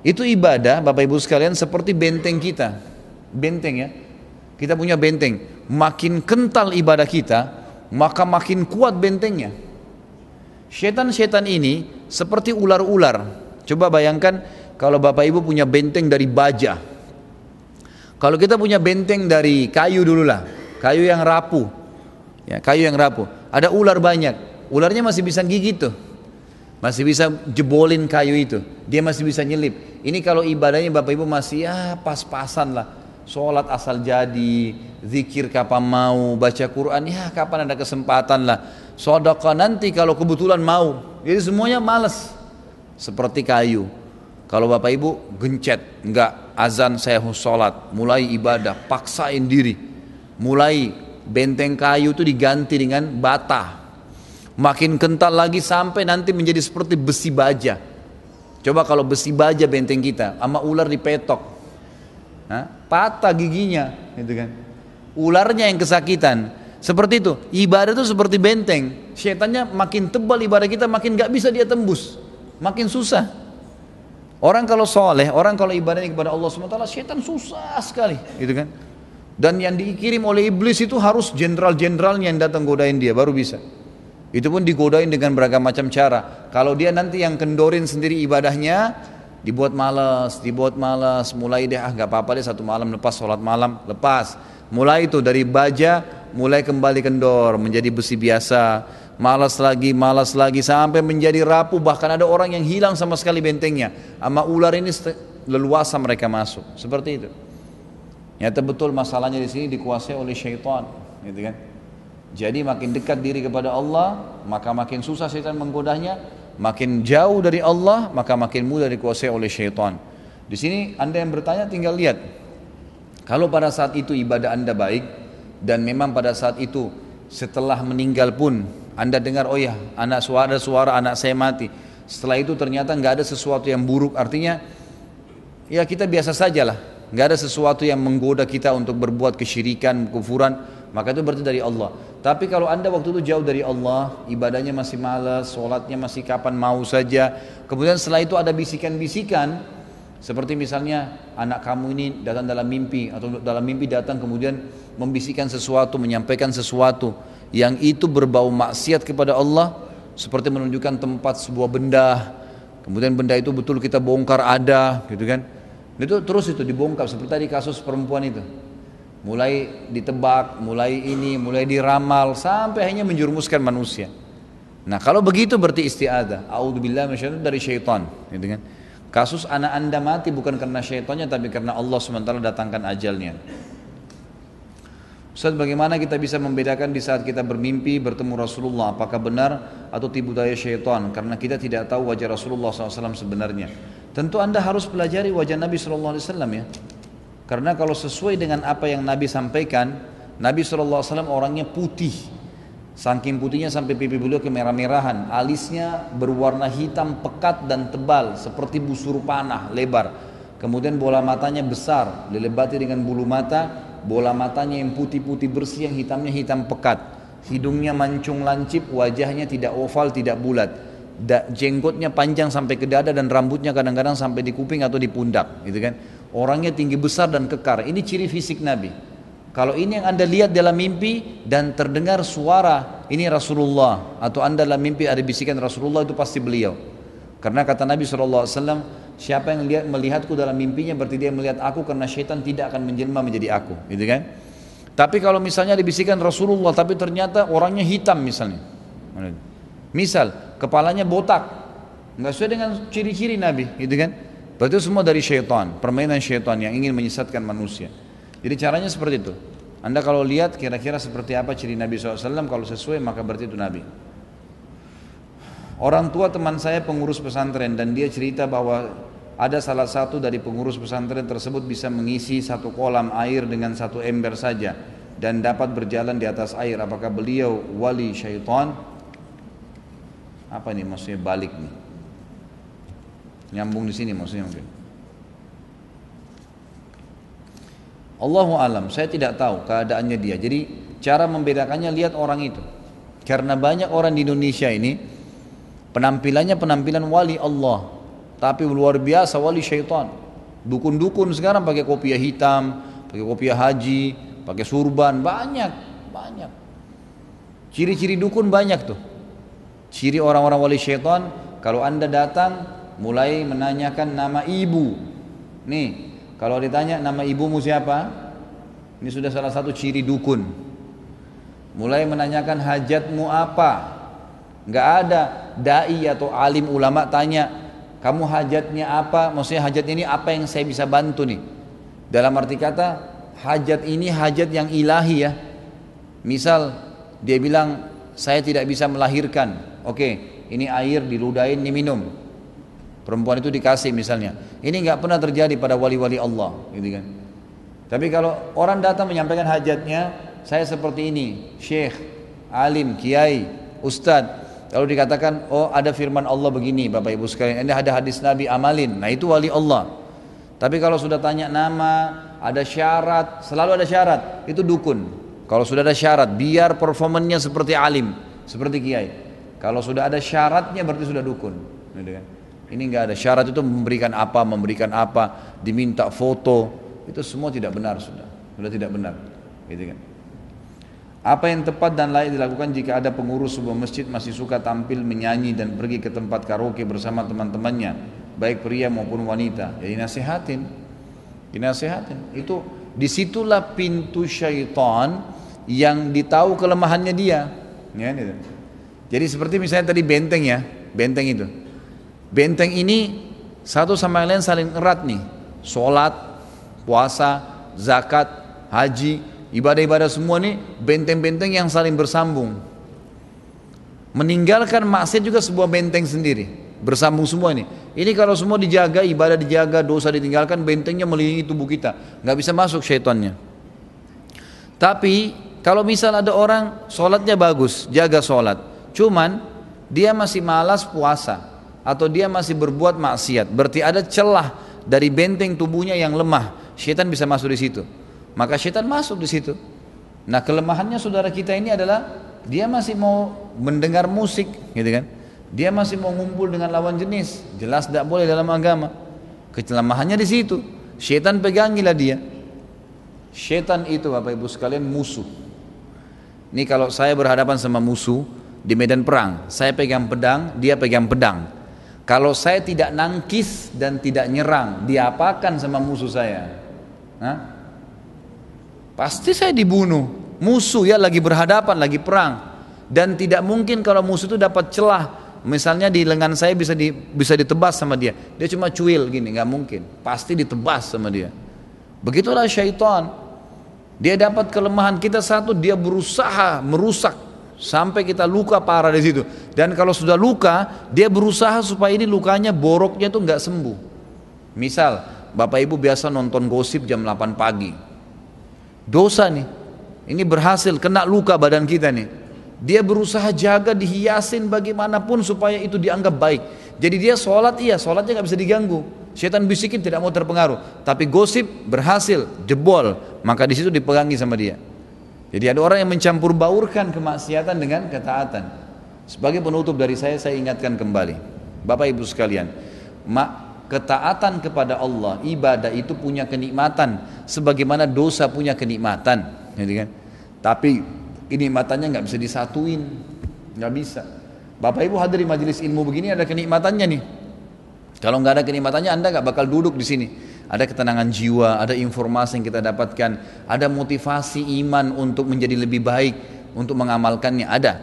Itu ibadah Bapak Ibu sekalian seperti benteng kita. Benteng ya. Kita punya benteng. Makin kental ibadah kita, maka makin kuat bentengnya. Syaitan-syaitan ini seperti ular-ular. Coba bayangkan kalau Bapak Ibu punya benteng dari baja. Kalau kita punya benteng dari kayu dulu lah, kayu yang rapuh. Ya, kayu yang rapuh. Ada ular banyak. Ularnya masih bisa gigit tuh. Masih bisa jebolin kayu itu. Dia masih bisa nyelip. Ini kalau ibadahnya Bapak Ibu masih ya pas-pasan lah. Sholat asal jadi, zikir kapan mau, baca Quran ya kapan ada kesempatan lah. Sodaka nanti kalau kebetulan mau. Jadi semuanya males. Seperti kayu. Kalau bapak ibu gencet, enggak azan saya sholat, mulai ibadah, paksain diri. Mulai benteng kayu itu diganti dengan bata. Makin kental lagi sampai nanti menjadi seperti besi baja. Coba kalau besi baja benteng kita, sama ular dipetok, Hah? patah giginya, gitu kan? Ularnya yang kesakitan. Seperti itu, ibadah itu seperti benteng. Syaitannya makin tebal ibadah kita, makin gak bisa dia tembus, makin susah. Orang kalau soleh, orang kalau ibadahnya kepada Allah SWT, syaitan susah sekali, gitu kan? Dan yang dikirim oleh iblis itu harus jenderal-jenderalnya yang datang godain dia, baru bisa. Itu pun digodain dengan beragam macam cara. Kalau dia nanti yang kendorin sendiri ibadahnya, dibuat malas, dibuat malas, mulai deh ah nggak apa-apa deh satu malam lepas sholat malam, lepas. Mulai itu dari baja, mulai kembali kendor menjadi besi biasa, malas lagi, malas lagi sampai menjadi rapuh. Bahkan ada orang yang hilang sama sekali bentengnya. Ama ular ini leluasa mereka masuk, seperti itu. Nyata betul masalahnya di sini dikuasai oleh syaitan, gitu kan? Jadi makin dekat diri kepada Allah, maka makin susah setan menggodanya, makin jauh dari Allah, maka makin mudah dikuasai oleh syaitan. Di sini Anda yang bertanya tinggal lihat. Kalau pada saat itu ibadah Anda baik dan memang pada saat itu setelah meninggal pun Anda dengar oh ya anak suara suara anak saya mati. Setelah itu ternyata nggak ada sesuatu yang buruk artinya ya kita biasa sajalah nggak ada sesuatu yang menggoda kita untuk berbuat kesyirikan, kufuran, maka itu berarti dari Allah. Tapi kalau anda waktu itu jauh dari Allah, ibadahnya masih malas, sholatnya masih kapan mau saja. Kemudian setelah itu ada bisikan-bisikan, seperti misalnya anak kamu ini datang dalam mimpi atau dalam mimpi datang kemudian membisikkan sesuatu, menyampaikan sesuatu yang itu berbau maksiat kepada Allah, seperti menunjukkan tempat sebuah benda. Kemudian benda itu betul kita bongkar ada, gitu kan? Itu terus itu dibongkar seperti tadi kasus perempuan itu mulai ditebak, mulai ini, mulai diramal sampai akhirnya menjerumuskan manusia. Nah, kalau begitu berarti istiadah. Auzubillah minasyaitonir dari syaitan, gitu kan? Kasus anak Anda mati bukan karena syaitannya tapi karena Allah sementara datangkan ajalnya. Ustaz bagaimana kita bisa membedakan di saat kita bermimpi bertemu Rasulullah apakah benar atau tipu daya syaitan karena kita tidak tahu wajah Rasulullah SAW sebenarnya. Tentu Anda harus pelajari wajah Nabi SAW ya. Karena kalau sesuai dengan apa yang Nabi sampaikan, Nabi SAW orangnya putih. Saking putihnya sampai pipi beliau kemerah-merahan. Alisnya berwarna hitam pekat dan tebal seperti busur panah lebar. Kemudian bola matanya besar, dilebati dengan bulu mata. Bola matanya yang putih-putih bersih, yang hitamnya hitam pekat. Hidungnya mancung lancip, wajahnya tidak oval, tidak bulat. Da, jenggotnya panjang sampai ke dada dan rambutnya kadang-kadang sampai di kuping atau di pundak, gitu kan? Orangnya tinggi besar dan kekar. Ini ciri fisik Nabi. Kalau ini yang anda lihat dalam mimpi dan terdengar suara ini Rasulullah atau anda dalam mimpi ada bisikan Rasulullah itu pasti beliau. Karena kata Nabi SAW, siapa yang lihat melihatku dalam mimpinya berarti dia melihat aku karena syaitan tidak akan menjelma menjadi aku, gitu kan? Tapi kalau misalnya dibisikan Rasulullah tapi ternyata orangnya hitam misalnya. Misal kepalanya botak, nggak sesuai dengan ciri-ciri Nabi, gitu kan? Berarti semua dari syaitan, permainan syaitan yang ingin menyesatkan manusia. Jadi caranya seperti itu. Anda kalau lihat kira-kira seperti apa ciri Nabi SAW, kalau sesuai maka berarti itu Nabi. Orang tua teman saya pengurus pesantren dan dia cerita bahwa ada salah satu dari pengurus pesantren tersebut bisa mengisi satu kolam air dengan satu ember saja dan dapat berjalan di atas air. Apakah beliau wali syaitan? Apa ini maksudnya balik nih? Nyambung di sini maksudnya mungkin. Allahu alam, saya tidak tahu keadaannya dia. Jadi cara membedakannya lihat orang itu. Karena banyak orang di Indonesia ini penampilannya penampilan wali Allah, tapi luar biasa wali syaitan. Dukun-dukun sekarang pakai kopiah hitam, pakai kopiah haji, pakai surban, banyak, banyak. Ciri-ciri dukun banyak tuh. Ciri orang-orang wali syaitan, kalau anda datang mulai menanyakan nama ibu. Nih, kalau ditanya nama ibumu siapa? Ini sudah salah satu ciri dukun. Mulai menanyakan hajatmu apa? Enggak ada dai atau alim ulama tanya, kamu hajatnya apa? Maksudnya hajatnya ini apa yang saya bisa bantu nih? Dalam arti kata hajat ini hajat yang ilahi ya. Misal dia bilang saya tidak bisa melahirkan. Oke, ini air diludahin diminum. Perempuan itu dikasih misalnya. Ini nggak pernah terjadi pada wali-wali Allah, gitu kan. Tapi kalau orang datang menyampaikan hajatnya, saya seperti ini, syekh, alim, kiai, ustadz. Lalu dikatakan, oh ada firman Allah begini, Bapak Ibu sekalian. Ini ada hadis Nabi amalin. Nah itu wali Allah. Tapi kalau sudah tanya nama, ada syarat, selalu ada syarat, itu dukun. Kalau sudah ada syarat, biar performannya seperti alim, seperti kiai. Kalau sudah ada syaratnya berarti sudah dukun. Ini enggak ada syarat itu memberikan apa, memberikan apa, diminta foto, itu semua tidak benar sudah, sudah tidak benar. Gitu kan? Apa yang tepat dan layak dilakukan jika ada pengurus sebuah masjid masih suka tampil menyanyi dan pergi ke tempat karaoke bersama teman-temannya baik pria maupun wanita. Jadi nasihatin, dinasihatin. Itu di situlah pintu syaitan yang ditahu kelemahannya dia. Ya, gitu. Jadi seperti misalnya tadi benteng ya, benteng itu. Benteng ini satu sama lain saling erat nih. Sholat, puasa, zakat, haji, ibadah-ibadah semua nih benteng-benteng yang saling bersambung. Meninggalkan maksiat juga sebuah benteng sendiri bersambung semua ini. Ini kalau semua dijaga, ibadah dijaga, dosa ditinggalkan, bentengnya melindungi tubuh kita, nggak bisa masuk syaitannya. Tapi kalau misal ada orang sholatnya bagus, jaga sholat, cuman dia masih malas puasa atau dia masih berbuat maksiat, berarti ada celah dari benteng tubuhnya yang lemah, syaitan bisa masuk di situ. Maka syaitan masuk di situ. Nah kelemahannya saudara kita ini adalah dia masih mau mendengar musik, gitu kan? Dia masih mau ngumpul dengan lawan jenis, jelas tidak boleh dalam agama. Kecelamahannya di situ. Syaitan pegangilah dia. Syaitan itu Bapak Ibu sekalian musuh. Ini kalau saya berhadapan sama musuh di medan perang, saya pegang pedang, dia pegang pedang. Kalau saya tidak nangkis dan tidak nyerang, diapakan sama musuh saya? Hah? Pasti saya dibunuh. Musuh ya lagi berhadapan, lagi perang. Dan tidak mungkin kalau musuh itu dapat celah Misalnya di lengan saya bisa di, bisa ditebas sama dia. Dia cuma cuil gini, nggak mungkin. Pasti ditebas sama dia. Begitulah syaitan. Dia dapat kelemahan kita satu, dia berusaha merusak sampai kita luka parah di situ. Dan kalau sudah luka, dia berusaha supaya ini lukanya boroknya itu nggak sembuh. Misal, Bapak Ibu biasa nonton gosip jam 8 pagi. Dosa nih. Ini berhasil kena luka badan kita nih. Dia berusaha jaga dihiasin bagaimanapun supaya itu dianggap baik. Jadi dia sholat iya, sholatnya nggak bisa diganggu. Setan bisikin tidak mau terpengaruh. Tapi gosip berhasil, jebol, maka di situ dipegangi sama dia. Jadi ada orang yang mencampur baurkan kemaksiatan dengan ketaatan. Sebagai penutup dari saya, saya ingatkan kembali. Bapak Ibu sekalian, mak ketaatan kepada Allah, ibadah itu punya kenikmatan. Sebagaimana dosa punya kenikmatan. Gitu kan? Tapi ini matanya nggak bisa disatuin, nggak bisa. Bapak Ibu hadir di majelis ilmu begini ada kenikmatannya nih. Kalau nggak ada kenikmatannya Anda nggak bakal duduk di sini. Ada ketenangan jiwa, ada informasi yang kita dapatkan, ada motivasi iman untuk menjadi lebih baik, untuk mengamalkannya ada.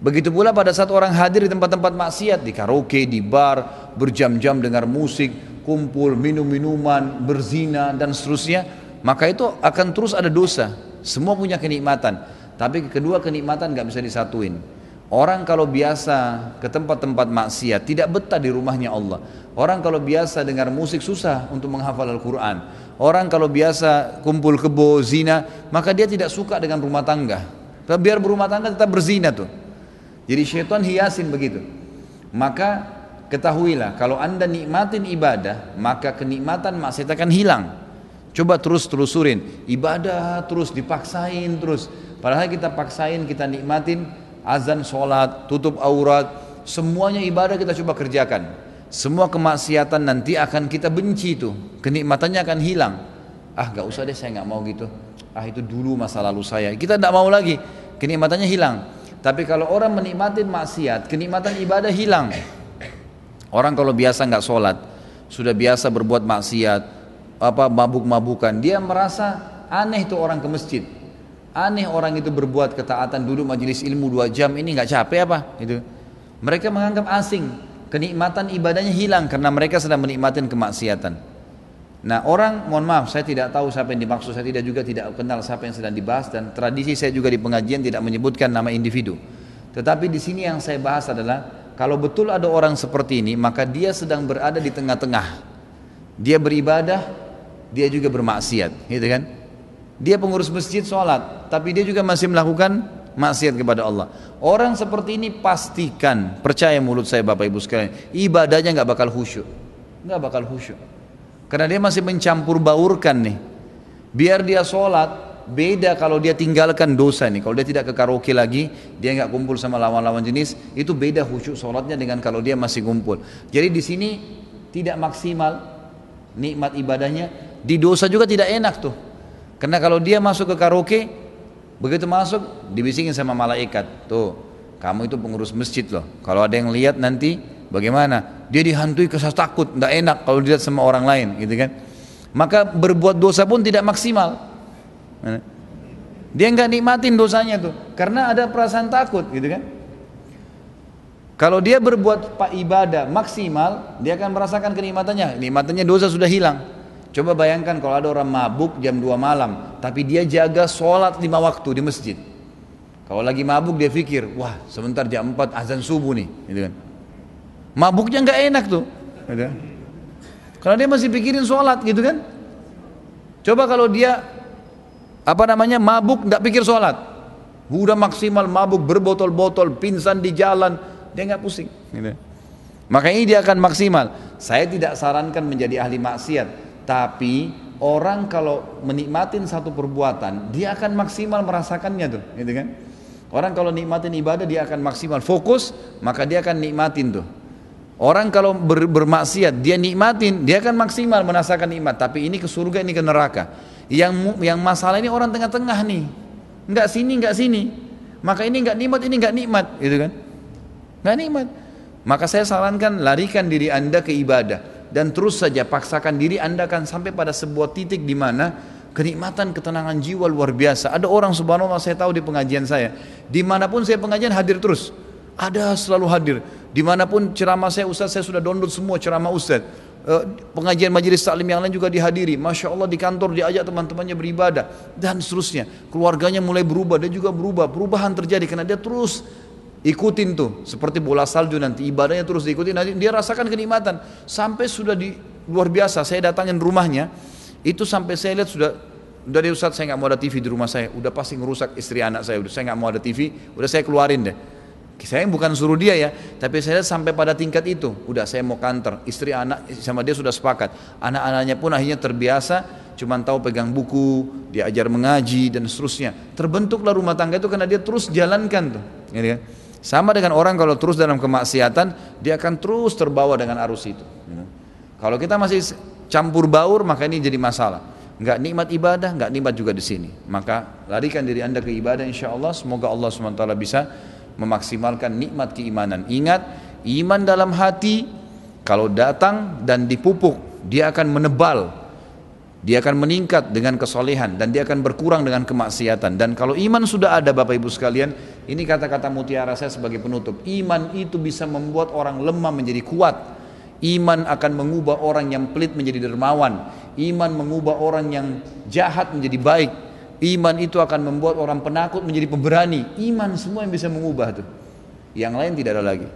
Begitu pula pada saat orang hadir di tempat-tempat maksiat, di karaoke, di bar, berjam-jam dengar musik, kumpul, minum minuman, berzina dan seterusnya, maka itu akan terus ada dosa. Semua punya kenikmatan. Tapi kedua kenikmatan nggak bisa disatuin. Orang kalau biasa ke tempat-tempat maksiat tidak betah di rumahnya Allah. Orang kalau biasa dengar musik susah untuk menghafal Al-Quran. Orang kalau biasa kumpul kebo, zina, maka dia tidak suka dengan rumah tangga. Tapi biar berumah tangga tetap berzina tuh. Jadi syaitan hiasin begitu. Maka ketahuilah kalau anda nikmatin ibadah, maka kenikmatan maksiat akan hilang. Coba terus telusurin, ibadah terus dipaksain terus Padahal kita paksain, kita nikmatin azan sholat, tutup aurat, semuanya ibadah kita coba kerjakan. Semua kemaksiatan nanti akan kita benci itu, kenikmatannya akan hilang. Ah gak usah deh saya gak mau gitu. Ah itu dulu masa lalu saya. Kita tidak mau lagi, kenikmatannya hilang. Tapi kalau orang menikmati maksiat, kenikmatan ibadah hilang. Orang kalau biasa nggak sholat, sudah biasa berbuat maksiat, apa mabuk-mabukan, dia merasa aneh itu orang ke masjid. Aneh orang itu berbuat ketaatan duduk majelis ilmu dua jam ini nggak capek apa? Itu. Mereka menganggap asing. Kenikmatan ibadahnya hilang karena mereka sedang menikmati kemaksiatan. Nah orang, mohon maaf, saya tidak tahu siapa yang dimaksud, saya tidak juga tidak kenal siapa yang sedang dibahas dan tradisi saya juga di pengajian tidak menyebutkan nama individu. Tetapi di sini yang saya bahas adalah kalau betul ada orang seperti ini, maka dia sedang berada di tengah-tengah. Dia beribadah, dia juga bermaksiat, gitu kan? Dia pengurus masjid sholat, tapi dia juga masih melakukan maksiat kepada Allah. Orang seperti ini pastikan, percaya mulut saya Bapak Ibu sekalian, ibadahnya nggak bakal khusyuk, nggak bakal khusyuk. Karena dia masih mencampur baurkan nih. Biar dia sholat, beda kalau dia tinggalkan dosa nih. Kalau dia tidak ke karaoke lagi, dia nggak kumpul sama lawan-lawan jenis, itu beda khusyuk sholatnya dengan kalau dia masih kumpul. Jadi di sini tidak maksimal nikmat ibadahnya. Di dosa juga tidak enak tuh. Karena kalau dia masuk ke karaoke, begitu masuk dibisikin sama malaikat, tuh kamu itu pengurus masjid loh. Kalau ada yang lihat nanti Bagaimana? Dia dihantui kesas takut, tidak enak kalau dilihat sama orang lain, gitu kan? Maka berbuat dosa pun tidak maksimal. Dia nggak nikmatin dosanya tuh, karena ada perasaan takut, gitu kan? Kalau dia berbuat pak ibadah maksimal, dia akan merasakan kenikmatannya. Nikmatannya dosa sudah hilang. Coba bayangkan kalau ada orang mabuk jam 2 malam, tapi dia jaga sholat lima waktu di masjid. Kalau lagi mabuk dia pikir, wah sebentar jam 4 azan subuh nih, gitu kan? Mabuknya nggak enak tuh. Gitu. Karena dia masih pikirin sholat gitu kan. Coba kalau dia apa namanya mabuk nggak pikir sholat. Udah maksimal mabuk berbotol-botol, pingsan di jalan, dia nggak pusing. Gitu. Makanya dia akan maksimal. Saya tidak sarankan menjadi ahli maksiat, tapi orang kalau menikmatin satu perbuatan, dia akan maksimal merasakannya tuh, gitu kan? Orang kalau nikmatin ibadah dia akan maksimal fokus, maka dia akan nikmatin tuh. Orang kalau ber, bermaksiat dia nikmatin, dia akan maksimal merasakan nikmat. Tapi ini ke surga, ini ke neraka. Yang yang masalah ini orang tengah-tengah nih, nggak sini, nggak sini. Maka ini nggak nikmat, ini nggak nikmat, gitu kan? Nggak nikmat. Maka saya sarankan larikan diri anda ke ibadah dan terus saja paksakan diri anda akan sampai pada sebuah titik di mana kenikmatan ketenangan jiwa luar biasa. Ada orang subhanallah saya tahu di pengajian saya, di mana pun saya pengajian hadir terus, ada selalu hadir Di mana pun ceramah saya Ustaz, saya sudah download semua ceramah Ustaz. Eh, pengajian majelis taklim yang lain juga dihadiri. Masya Allah di kantor diajak teman-temannya beribadah dan seterusnya. Keluarganya mulai berubah, dia juga berubah. Perubahan terjadi karena dia terus ikutin tuh seperti bola salju nanti ibadahnya terus diikuti nanti dia rasakan kenikmatan sampai sudah di luar biasa saya datangin rumahnya itu sampai saya lihat sudah dari Ustaz saya nggak mau ada TV di rumah saya udah pasti ngerusak istri anak saya udah saya nggak mau ada TV udah saya keluarin deh saya bukan suruh dia ya, tapi saya sampai pada tingkat itu. Udah saya mau kantor, istri anak sama dia sudah sepakat. Anak-anaknya pun akhirnya terbiasa, cuma tahu pegang buku, diajar mengaji dan seterusnya. Terbentuklah rumah tangga itu karena dia terus jalankan tuh. Ya, Sama dengan orang kalau terus dalam kemaksiatan, dia akan terus terbawa dengan arus itu. Ya. Kalau kita masih campur baur, maka ini jadi masalah. Enggak nikmat ibadah, enggak nikmat juga di sini. Maka larikan diri anda ke ibadah, insya Allah. Semoga Allah swt bisa memaksimalkan nikmat keimanan. Ingat, iman dalam hati kalau datang dan dipupuk, dia akan menebal. Dia akan meningkat dengan kesolehan dan dia akan berkurang dengan kemaksiatan. Dan kalau iman sudah ada Bapak Ibu sekalian, ini kata-kata mutiara saya sebagai penutup. Iman itu bisa membuat orang lemah menjadi kuat. Iman akan mengubah orang yang pelit menjadi dermawan. Iman mengubah orang yang jahat menjadi baik Iman itu akan membuat orang penakut menjadi pemberani. Iman semua yang bisa mengubah tuh. Yang lain tidak ada lagi.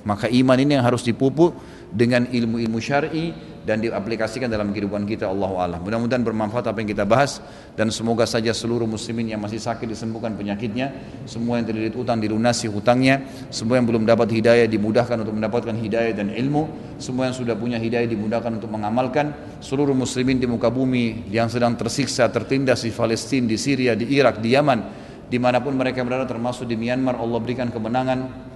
Maka iman ini yang harus dipupuk dengan ilmu-ilmu syar'i dan diaplikasikan dalam kehidupan kita Allah Allah. Mudah-mudahan bermanfaat apa yang kita bahas dan semoga saja seluruh muslimin yang masih sakit disembuhkan penyakitnya, semua yang terlilit utang dilunasi hutangnya, semua yang belum dapat hidayah dimudahkan untuk mendapatkan hidayah dan ilmu, semua yang sudah punya hidayah dimudahkan untuk mengamalkan, seluruh muslimin di muka bumi yang sedang tersiksa, tertindas di Palestina, di Syria, di Irak, di Yaman, di mana pun mereka berada termasuk di Myanmar Allah berikan kemenangan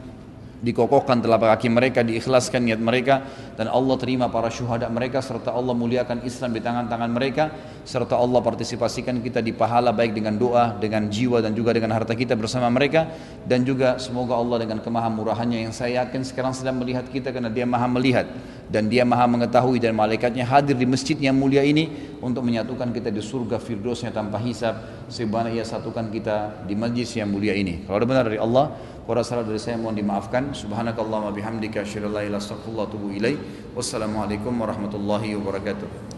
dikokohkan telapak kaki mereka, diikhlaskan niat mereka dan Allah terima para syuhada mereka serta Allah muliakan Islam di tangan-tangan mereka serta Allah partisipasikan kita di pahala baik dengan doa, dengan jiwa dan juga dengan harta kita bersama mereka. Dan juga semoga Allah dengan kemahamurahannya yang saya yakin sekarang sedang melihat kita karena dia maha melihat dan dia maha mengetahui dan malaikatnya hadir di masjid yang mulia ini untuk menyatukan kita di surga firdausnya tanpa hisab. Sebagaimana ia satukan kita di majlis yang mulia ini. Kalau benar dari Allah kalau salah dari saya mohon dimaafkan. Subhanakallahumma bihamdika asyhadu an la ilaha illa anta astaghfiruka wa atubu ilaik. Wassalamualaikum warahmatullahi wabarakatuh.